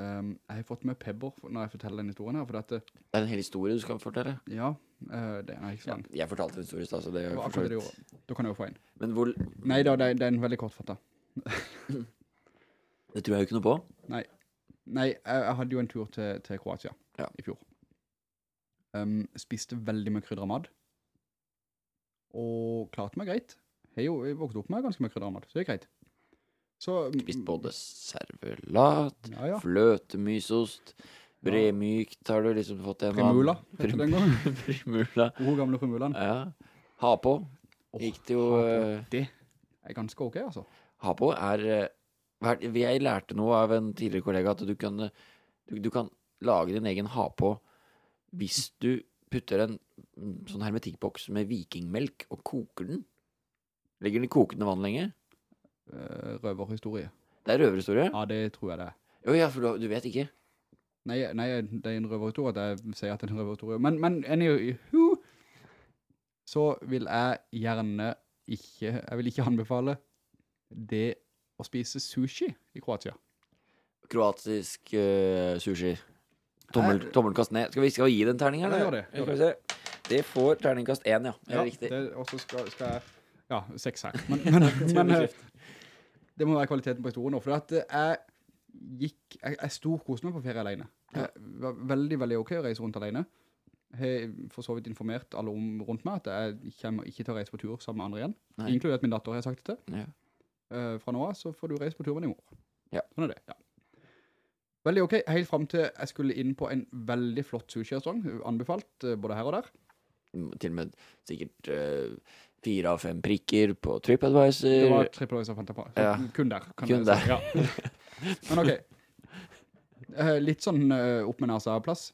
Um, jeg har fått med pebber når jeg forteller den historien her, for dette, Det er en hel historie du skal fortelle. ja, uh, det er ikke så Ja, jeg fortalte en historie så det er var for akkurat det jeg gjorde. Da kan jeg jo få inn. Men hvor Nei da, det, det er en veldig kortfattet. Det tror jeg jo ikke noe på. Nei, jeg, jeg hadde jo en tur til, til Kroatia Ja. i fjor. Um, spiste veldig mye kryddermat. Og klarte meg greit. Jeg jo jeg vokste opp med ganske mye kryddermat, så det er greit. Så, Spist både servelat, Ja, ja. fløtemysost, bremykt har du liksom fått en Primula, heter det den gangen. Primula. Hvor gamle primulaen. Ja. Ha på. Åh, Gikk det jo eh, Det er ganske ok, altså. Ha på er eh, Jeg lærte noe av en tidligere kollega, at du kan, eh, du, du kan lage din egen ha på hvis du putter en mm, sånn hermetikkboks med vikingmelk og koker den. Legger den i kokende vann lenge. Uh, røverhistorie. Det er røverhistorie. Ja, det tror jeg det er. Jo, ja, for du, du vet ikke. Nei, nei, det er en røverhistorie at jeg sier at det er en røverhistorie. Men, men anywho, så vil jeg gjerne ikke, jeg vil ikke anbefale det å spise sushi i Kroatia. Kroatisk uh, sushi. Tommel, tommelkast ned. Skal vi, skal vi gi den terning her? Ja, gjør det, gjør det. vi se. Det får terningkast én, ja. Det er riktig. og så skal, jeg, ja, seks her. Men, men, men eh, det må være kvaliteten på historien nå, for at jeg gikk, jeg, jeg storkoste meg på ferie alene. Jeg var veldig, veldig ok å reise rundt alene. Jeg har for så vidt informert alle om, rundt meg at jeg kommer ikke til å reise på tur sammen med andre igjen. Nei. Inkludert min datter har jeg sagt det til. Ja. Eh, fra nå så får du reise på tur med din mor. Ja. Sånn er det, ja. Veldig ok, helt frem til jeg skulle inn på en veldig flott sushi-restaurant, anbefalt eh, både her og der. Mm, Til og med sikkert uh, fire av fem prikker på TripAdvisor. Det var TripAdvisor fant jeg på. Ja. Kun der. Kun der. Ja. Men ok. Uh, litt sånn uh, opp med nasa plass.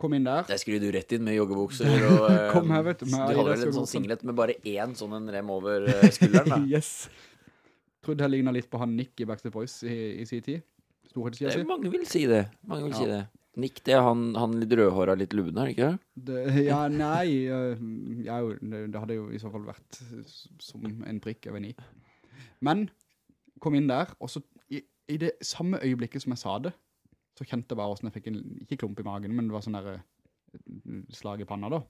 Kom inn der. Der skrev du rett inn med joggebukser og Kom her, vet du, Du hadde vel en sånn singlet med bare én sånn en rem over skulderen, da. yes. Trodde jeg lignet litt på han Nick i Backstreet Boys i, i sin tid. Si. mange vil si det. Mange vil Ja. si det. Nick, det er han, han litt rødhåra, litt her, ikke det? Ja, nei, jeg det, det hadde jo i så fall vært som en prikk over ni. Men, kom inn der, og så i, i det samme øyeblikket som jeg sa det, så kjente jeg bare hvordan jeg fikk en, ikke klump i magen, men det var sånn der eh, slag i panna da.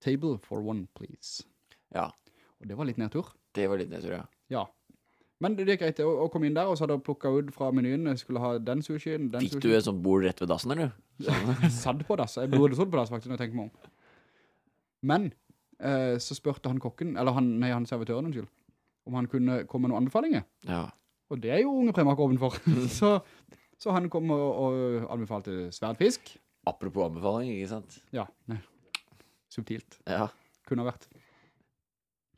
Table for one, please. Ja. Og det var litt nedtur. Det var litt nedtur, ja. Ja. Men det gikk greit å, å komme inn der, og så hadde jeg plukket ut fra menyen, jeg skulle ha den sushien, den Fikk du en et sånt bord rett ved dassen, eller? Satt på dass. Jeg burde satt på dass faktisk når jeg tenker meg om. Men eh, så spurte han kokken, eller han, nei, han servitøren, unnskyld, om han kunne komme med noen anbefalinger. Ja. Og det er jo unge premak åpen for. så, så han kom og, og anbefalte sverdfisk. Apropos anbefaling, ikke sant? Ja, nei, subtilt. Ja. Kunne ha vært.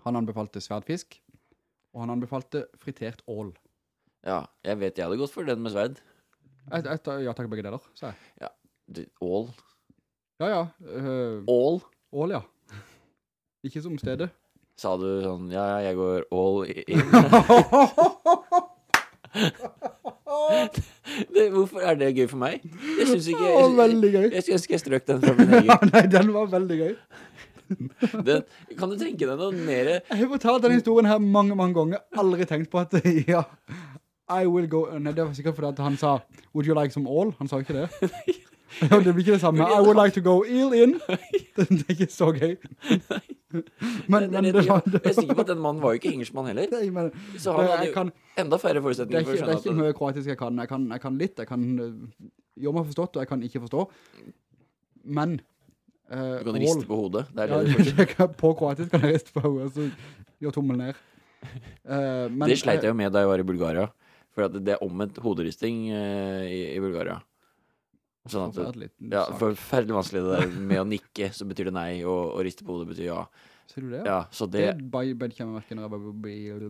Han anbefalte sverdfisk, og han anbefalte fritert ål. ja. Jeg vet jeg hadde gått for den med sverd. Et, et, ja, takk begge deler, sa jeg. Du, Ål. Ja, ja. øh, Ål? ål, ja. Ikke som stedet. Sa du sånn, ja, ja, jeg går all in. det, hvorfor er det gøy for meg? Jeg synes ikke... Å, veldig gøy. Jeg skulle ønske jeg strøk den fra min Ja, egen. nei, den var veldig gøy. Den, kan du tenke deg noe mer Jeg har fortalt denne historien her mange, mange ganger. Aldri tenkt på at, ja, I will go, nei, det var sikkert fordi at han sa, would you like some all? Han sa ikke det. Ja, det blir ikke det samme. I would like to go eel in. Det, det er ikke så gøy. Men, men det, det var, Jeg er sikker på at den mannen var jo ikke engelskmann heller. Nei, men, Så han hadde jo kan, enda færre det er forutsetninger for å det er ikke skjønne mye kroatisk jeg kan. Jeg kan, jeg kan litt, jeg kan øh, gjøre meg forstått, og jeg kan ikke forstå. Men Eh, Du kan riste på hodet. Det er Ja, det det på kroatisk kan jeg riste på hodet, så gjør tommel ned. Uh, men, det sleit jeg jo med da jeg var i Bulgaria. For det er omvendt hoderisting uh, i, i Bulgaria. Sånn at Forferdelig Ja, forferdelig vanskelig det der med å nikke, så betyr det nei, og og riste på hodet betyr ja. Ser du det? Ja, så det Det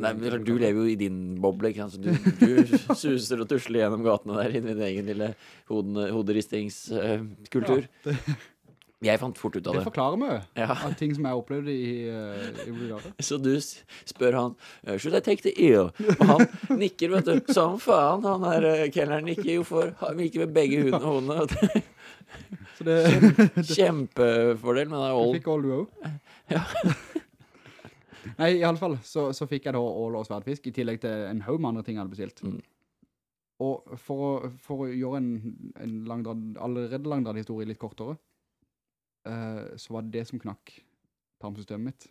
Nei, Du lever jo i din boble, ikke sant. Så du, du suser og tusler gjennom gatene der i din egen lille hoden- hoderistingskultur. Ja, Jeg fant fort ut av Det det. forklarer meg Ja. av ting som jeg opplevde i, uh, i Bulgaria. Så du spør han eh, Should I take the eel? Og han nikker, vet du. Som faen. Han her eh, kelneren nikker jo for Han nikker med begge hodene. det- Så det, Kjempefordel med den du ålen. fikk all du også. Ja. Nei, i alle fall så, så fikk jeg da ål og sverdfisk, i tillegg til en haug med andre ting jeg hadde bestilt. Mm. Og for å, for å gjøre en, en langdrad, allerede langdrad historie litt kortere, eh, så var det det som knakk tarmsystemet mitt.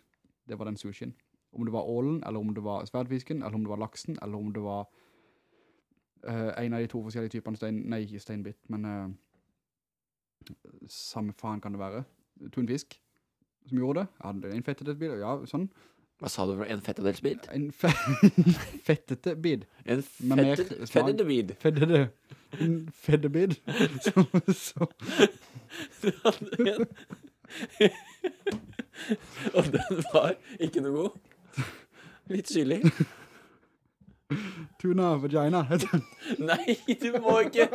Det var den sushien. Om det var ålen, eller om det var sverdfisken, eller om det var laksen, eller om det var uh, en av de to forskjellige typerne stein, nei, ikke steinbitt, men uh, samme faen kan det være. Tunfisk, som gjorde det. Jeg hadde en et bil ja, sånn. Hva sa du for en fettedelsbit? En fe fettete bid. En fettete bid. Fettete. En fettebid. Så, så. Og den var ikke noe god. Litt syrlig. Tuna vagina heter den. Nei, du må ikke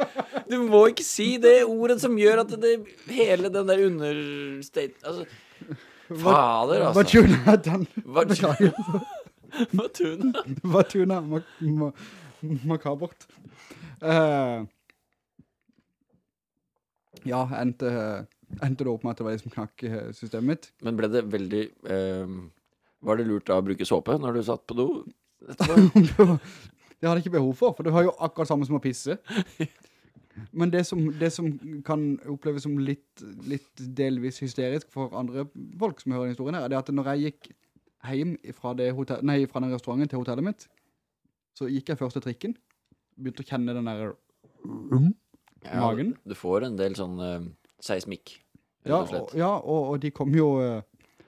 Du må ikke si det ordet som gjør at det hele den der understate Altså Fader, altså. Vatuna heter den? Vatuna? Vatuna? Hva? Ma ma makabert. Uh, ja, endte, endte det opp med at det var det som knakk eh, systemet mitt. Men ble det veldig Uh, Var det lurt da å bruke såpe når du satt på do? det har jeg ikke behov for, for det har jo akkurat samme som å pisse. Men det som, det som kan oppleves som litt, litt delvis hysterisk for andre folk som hører den historien her, er det at når jeg gikk hjem fra, det hotell, nei, fra den restauranten til hotellet mitt, så gikk jeg først til trikken, begynte å kjenne den der Ja, Magen? Du får en del sånn uh, seismikk, Ja, og ja og, og de kom jo Uh,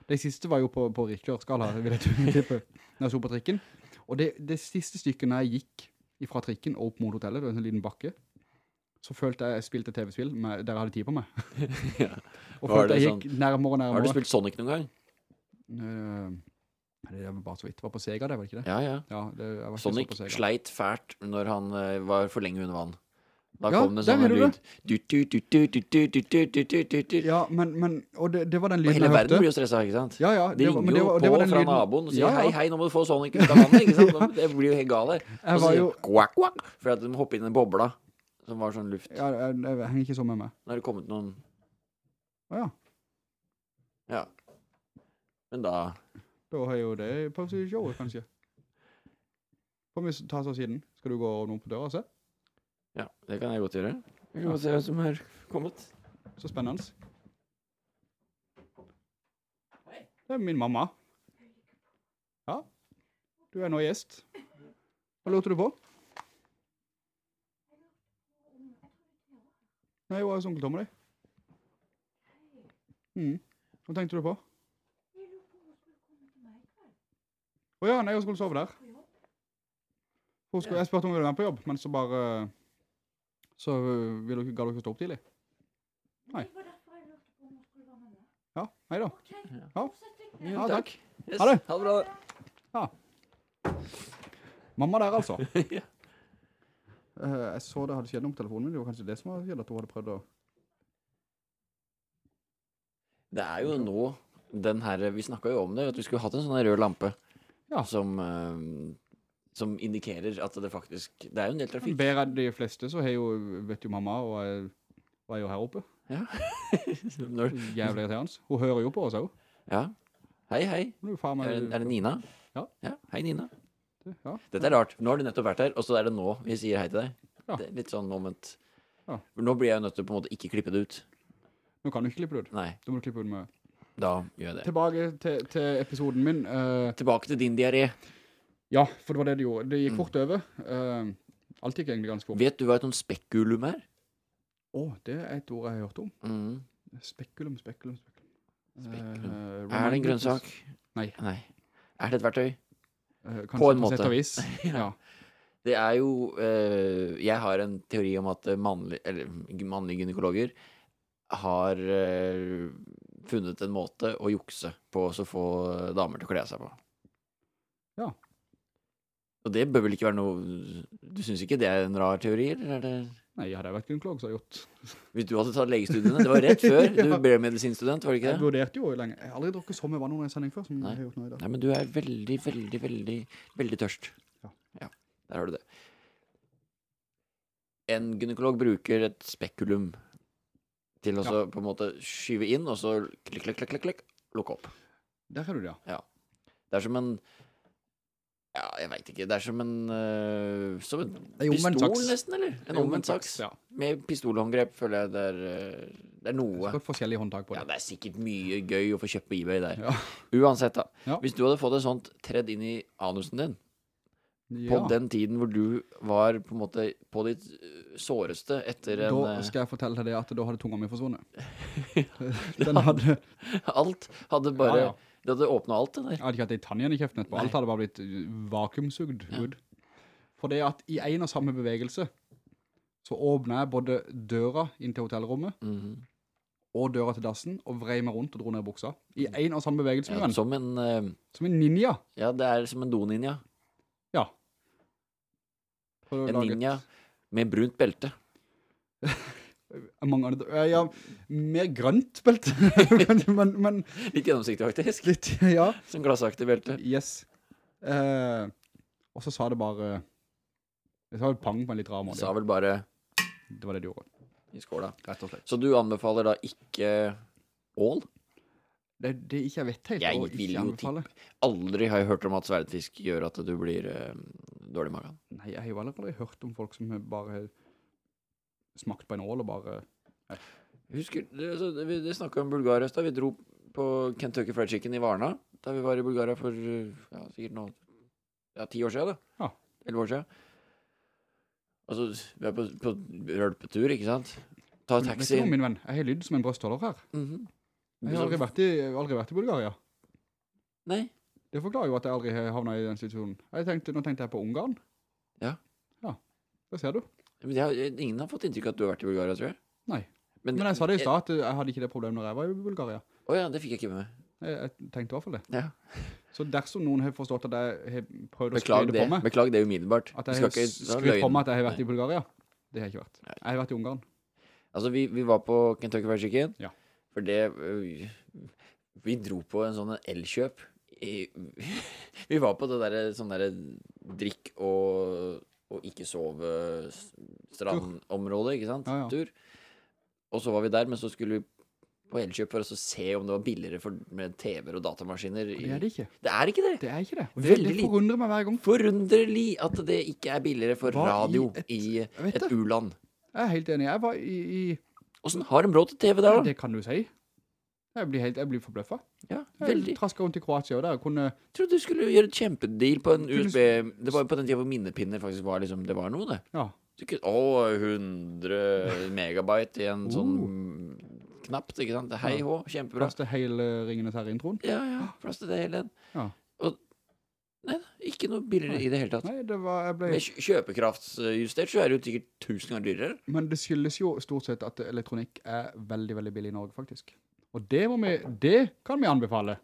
De siste var jo på, på Richter-skala, vil jeg tippe, når jeg så på trikken. Og det, det siste stykket når jeg gikk fra trikken og opp mot hotellet, det var en sånn liten bakke, så følte jeg jeg spilte TV-spill der jeg hadde tid på meg. ja. Og følte jeg gikk sånn... nærmere og nærmere. Har du spilt Sonic noen gang? Uh, det var bare så vidt. Det var på Sega, det var ikke det? Ja, ja. ja det, Sonic sleit fælt når han uh, var for lenge under vann. Da ja, kom det sånn lyd. Ja, men, men Og det, det, var den lyden jeg hørte. Hele verden blir jo stresset, ikke sant? Ja, ja. De ringer jo på fra lyden... naboen og sier ja, ja. 'hei, hei, nå må du få Sonic ut av vannet', ikke sant? Det blir jo helt gale. Og så sier jo... kvakk, kvakk, for at de hopper inn i bobla som var sånn luft. Ja, jeg, jeg henger ikke så med meg. Nå har det kommet noen Å ja. Ja. Men da Da har jeg jo det på showet, kanskje. Får vi ta oss siden? Skal du gå og noen på døra og se? Ja, det kan jeg godt gjøre. Vi kan se hvem som er kommet. Så spennende. Det er min mamma. Ja. Du er nå gjest. Hva lurte du på? Nei, hva er onkel Tom og deg? Mm. Hva tenkte du på? Å ja, nei, jeg skulle sove der. Hun skulle, jeg spurte om hun ville være på jobb, men så bare... Så ville hun, ga du ikke stå opp tidlig. Nei. Ja, hei da. Ja, Ja, takk. Ha det. Ha det bra. mamma der altså. Ja. Eh, jeg så det hadde skjedd noe på telefonen min, det var kanskje det som hadde skjedd, at hun hadde prøvd å... Det er jo nå den her Vi snakka jo om det, at vi skulle hatt en sånn rød lampe Ja. som eh, Som indikerer at det faktisk Det er jo en del trafikk. Bedre enn de fleste, så har jo, vet jo mamma, og jeg var jo her oppe. Ja. Når, Jævlig irriterende. Hun hører jo på oss også. ja. Hei, hei. Er. Er det, er det Nina? Ja. Hei, Nina. Ja. Dette er rart. Nå har du nettopp vært her, og så er det nå vi sier hei til deg. Ja. Det er litt sånn moment. Ja. Nå blir jeg jo nødt til på en måte ikke klippe det ut. Nå kan du ikke klippe det ut. Nei, Du må klippe ut med... da gjør jeg det. Tilbake til, til episoden min. Uh... Tilbake til din diaré. ja, for det var det det gjorde. Det gikk Mm. fort over. Uh, alt gikk egentlig ganske fort. Vet du hva et sånt spekulum er? Å, det er et ord jeg har hørt om. Mm. Spekulum, spekulum, spekulum. Spekulum. Uh, Er det en grønnsak? Nei. Nei. Er det et verktøy? Eh, kanskje På en på sett måte. og vis. ja. Det er jo uh, Jeg har en teori om at mannlige, eller, mannlige gynekologer har uh, funnet en måte å jukse på så få damer til å kle seg på. Ja. Og det bør vel ikke være noe Du syns ikke det er en rar teori, eller det Nei, hadde jeg vært gynekolog, så hadde jeg gjort Hvis du hadde tatt legestudiene Det var rett før du ble medisinstudent, var det ikke det? Jeg vurderte jo lenge. Jeg har aldri drukket så mye vann under en sending før som Nei. jeg har gjort nå i dag. Nei, men du er veldig, veldig, veldig, veldig tørst. Ja. ja. Der har du det. En gynekolog bruker et spekulum til å så på en måte skyve inn, og så klikk, klikk, klikk, klikk, lukke opp. Der har du det, ja. Det er som en Ja, jeg veit ikke. Det er som en uh, Som en Det pistol, saks. nesten, eller? En omvendt saks. Ja. Med pistolhåndgrep føler jeg det er øh, Det er noe. Skal forskjellige håndtak på Ja, det. det er sikkert mye gøy å få kjøpt på eBay der. Ja. Uansett, da. Hvis du hadde fått et sånt tredd inn i anusen din på den tiden hvor du var på en måte på ditt øh, såreste etter en Da skal jeg fortelle deg det at da hadde tunga mi forsvunnet. Den hadde Alt hadde bare. Det hadde åpnet alt, det der. Jeg hadde ikke hatt igjen i kjeften etterpå. Alt hadde bare blitt uh, vakuumsugd Ja. For det at i en og samme bevegelse så åpnet jeg både døra inn til hotellrommet Mhm. og døra til dassen og vrei meg rundt og dro ned buksa. I en og samme bevegelse, ja, som en uh, Som en ninja. Ja, det er som en doninja. Ja. En laget. ninja med brunt belte. Ja, ja, mer grønt belte. men, men Litt gjennomsiktig, faktisk. litt, ja. Som glassaktig belte. Yes. Eh, og så sa det bare Det sa vel pang på en litt rar måte. Sa vel bare Det var det du gjorde. i skåla. Rett og slett. Så du anbefaler da ikke ål? Det det ikke jeg vet helt. Jeg vil jo anbefale. Aldri har jeg hørt om at sverdfisk gjør at du blir øh, dårlig i magen. Nei, jeg har jo aldri hørt om folk som bare har smakt på en ål og bare Eh. Husker, det, altså, vi- det snakket om Bulgaria da. Vi dro på Kentucky Fried Chicken i Varna da vi var i Bulgaria for ja, sikkert nå ja, ti år siden. da. Ja. Elleve år siden. Altså, vi er på, på rølpetur, ikke sant? Ta taxi. Men, min venn? Jeg har lyd som en brøstholder her. Mhm. Jeg har aldri vært i, aldri vært i Bulgaria. Nei. Det forklarer jo at jeg aldri har havnet i den situasjonen. Tenkte, nå tenkte jeg på Ungarn. Ja. Ja, det ser du. Men har- ingen har fått inntrykk av at du har vært i Bulgaria, tror jeg. Nei. Men jeg sa det i stad, at jeg hadde ikke det problemet når jeg var i Bulgaria. Åja, oh det fikk jeg ikke med meg. Jeg, jeg tenkte i hvert fall det. Ja. Så dersom noen har forstått at jeg har prøvd å skrive skryte det. på meg, Beklag det umiddelbart. at jeg har skrytt på meg at jeg har vært Nei. i Bulgaria, det har jeg ikke vært. Nei. Jeg har vært i Ungarn. Altså, vi, vi var på Kentucky Fried Chicken. Ja. For det øh, Vi dro på en sånn elkjøp. Vi var på det der, sånn der drikk og, og ikke sove s- strandområde, ikke sant? Ja, ja. Tur. Og så var vi der, men så skulle vi på elkjøp for å se om det var billigere for, med TV-er og datamaskiner. Det er det ikke. Det er ikke det! Det er ikke det. Veldig det, forundrer meg hver gang. Forunderlig at det ikke er billigere for Hva i radio et- i Jeg et u-land. Jeg er helt enig. Jeg var i... i Hvordan har råd til TV der, da? det kan du si. Jeg blir helt, jeg blir forbløffet. Ja, veldig. Jeg trasket rundt i Kroatia, og der kunne... trodde du skulle gjøre et kjempedeal på en USB Det var på den tiden hvor minnepinner faktisk var liksom Det var noe, det. Ja, å, 100 megabyte i en sånn knapt, ikke sant? Hei hå, kjempebra. plass til hele Ringenes Herre-introen. Ja, ja, plass til det hele den. Ja. Og Nei ikke noe billigere i det hele tatt. Nei, det var... Jeg ble... Med kjøpekraftsjustert så er det jo sikkert tusen ganger dyrere. Men det skyldes jo stort sett at elektronikk er veldig, veldig billig i Norge, faktisk. Og det, må vi, det kan vi anbefale.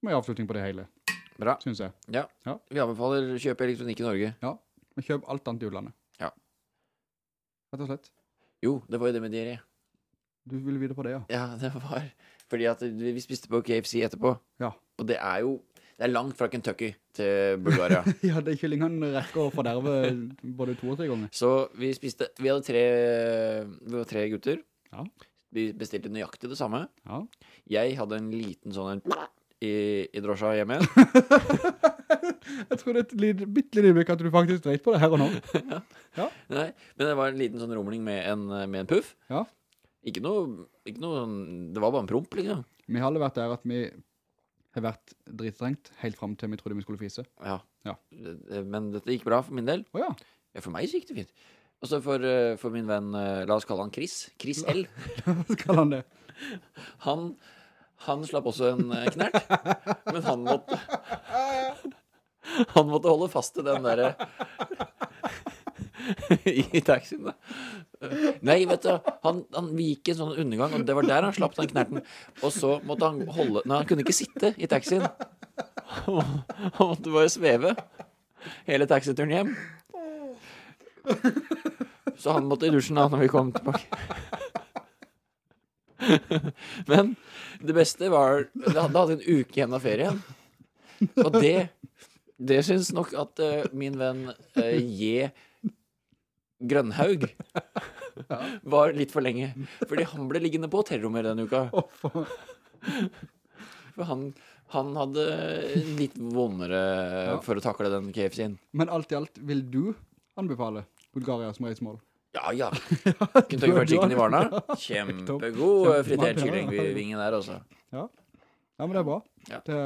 Som avslutning på det hele, Bra. synes jeg. Ja. Ja. Vi anbefaler kjøpe elektronikk i Norge. Men kjøp alt annet i utlandet. Ja. Rett og slett. Jo, det var jo det med diaré. Du ville videre på det, ja. Ja, det var fordi at vi spiste på KFC etterpå. Ja. Og det er jo Det er langt fra Kentucky til Bulgaria. Ja, det kyllingene rekker å forderve både to og tre ganger. Så vi spiste Vi hadde tre Vi var tre gutter. Ja. Vi bestilte nøyaktig det samme. Ja. Jeg hadde en liten sånn en i, i drosja hjemme. Jeg tror det er et bitte lite at du faktisk dreit på det her og nå. Nei, men det var en liten sånn romling med en, med en puff. Ja. Ikke noe, ikke noe Det var bare en promp, liksom. Vi har alle vært der at vi har vært dritstrengt helt frem til vi trodde vi skulle fise. Ja. Ja. Men dette gikk bra for min del. Åja, Ja, for meg så gikk det fint. Og så for, eh, for min venn, eh, la oss kalle han Chris. Chris L. La oss kalle han det? Han, han slapp også en knert, men han måtte Han måtte holde fast til den derre I taxien, da. Nei, vet du, han, han gikk i en sånn undergang, og det var der han slapp den knerten. Og så måtte han holde Nei, han kunne ikke sitte i taxien. Han måtte bare sveve hele taxituren hjem. Så han måtte i dusjen da når vi kom tilbake. Men det beste var Da hadde en uke igjen av ferien. Og det Det syns nok at eh, min venn eh, J. Grønhaug var litt for lenge. Fordi han ble liggende på hotellrommet denne uka. For han, han hadde litt vondere for å takle den KFC-en. Men alt i alt, vil du anbefale Bulgaria som reisemål? Ja, ja. Kentucky Fried Chicken i Varna. Kjempegod Kjempebra. fritert Ja, ja, ja. kyllingvinge der, altså. Ja, men det er bra. Ja. Det,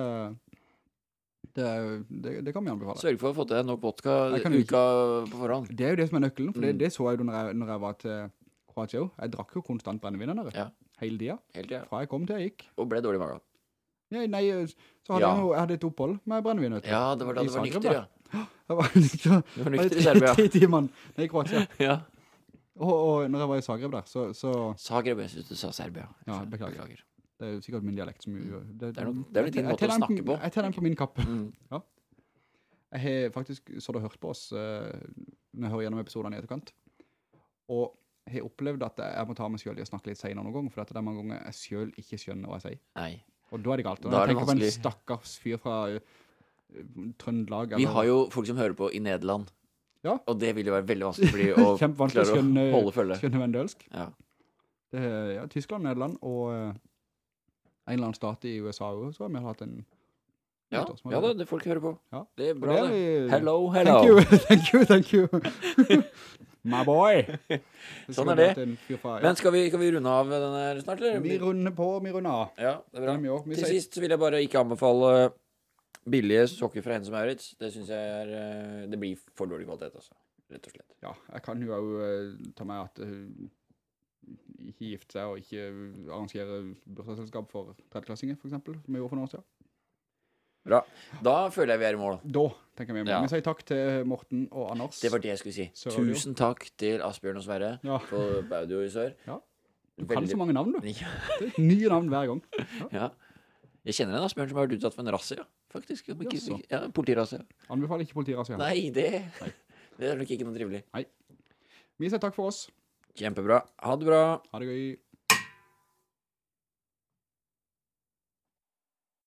det, det, det kan vi anbefale. Sørg for å få til nok vodka uka på forhånd. Det er jo det som er nøkkelen, for det, Mm. det så jeg jo når jeg, når jeg var til Kroatia. Jeg drakk jo konstant brennevin der, Ja. hele tiden. Hele tiden. Fra jeg kom til jeg gikk. Og ble dårlig i magen. Nei, nei, så hadde Ja. jeg, hadde et opphold med brennevin, vet du. Ja, det var da det var nykter, ja. Jeg var nykter. Du var nykter i Serbia. Timer, nei, i Kroatia. Ja. Og, og når jeg var i Zagreb der, så, så Zagreb, jeg synes du sa Serbia. Ja, beklager. Det er jo sikkert min dialekt som gjør Det er noe, det er din måte å snakke på. Jeg tar den på min kappe. Mm. Jeg har faktisk så du hørt på oss eh, når jeg hører gjennom episoderne i etterkant. Og jeg har opplevd at jeg må ta meg selv i å snakke litt senere noen gang, for at det er mange ganger jeg selv ikke skjønner hva jeg sier. Nei. Og da er det galt. Da det jeg tenker på en stakkars fyr fra eh, Trøndelag. Vi har jo folk som hører på i Nederland. Ja. Og det vil jo være veldig vanskelig for de å Kjempevanskelig å klare å holde følge. skjønne vendelsk. Ja. Det ja, Tyskland, Nederland og eh, en eller annen stat i USA også, så har vi hatt en Ja, ja det. da, det folk hører på. Ja. Det er bra, det er vi- Hello, hello. Thank you, thank you, thank you. My boy. Sånn er det. Fra, ja. Men skal vi, skal vi runde av den her snart, eller? Vi runder på, vi runder av. Ja, det er bra. Vi. Vi Til sist vil jeg bare ikke anbefale billige sokker fra Hennes Maurits. Det synes jeg er eh, Det blir for dårlig kvalitet, altså. Rett og slett. Ja, jeg kan jo også ta med at ikke gifte seg og ikke arrangere bursdagsselskap for tredjeklassinger, for eksempel, som vi gjorde for noen år siden. Bra. Da føler jeg vi er i mål. Da tenker vi, Ja. vi sier takk til Morten og Anders. Det var det jeg skulle si. Sør-audio. Tusen takk til Asbjørn og Sverre Ja, på Baudio i sør. Ja. du kan så mange navn, du. Ja. Nye navn hver gang. ja. Jeg kjenner en Asbjørn som har vært utsatt for en razzia, faktisk. Om Ikke, ja, Politirazzia. Anbefaler ikke politirazzia. Nei, det Det er nok ikke noe trivelig. Vi sier takk for oss. Kjempebra. Ha det bra. Ha det gøy.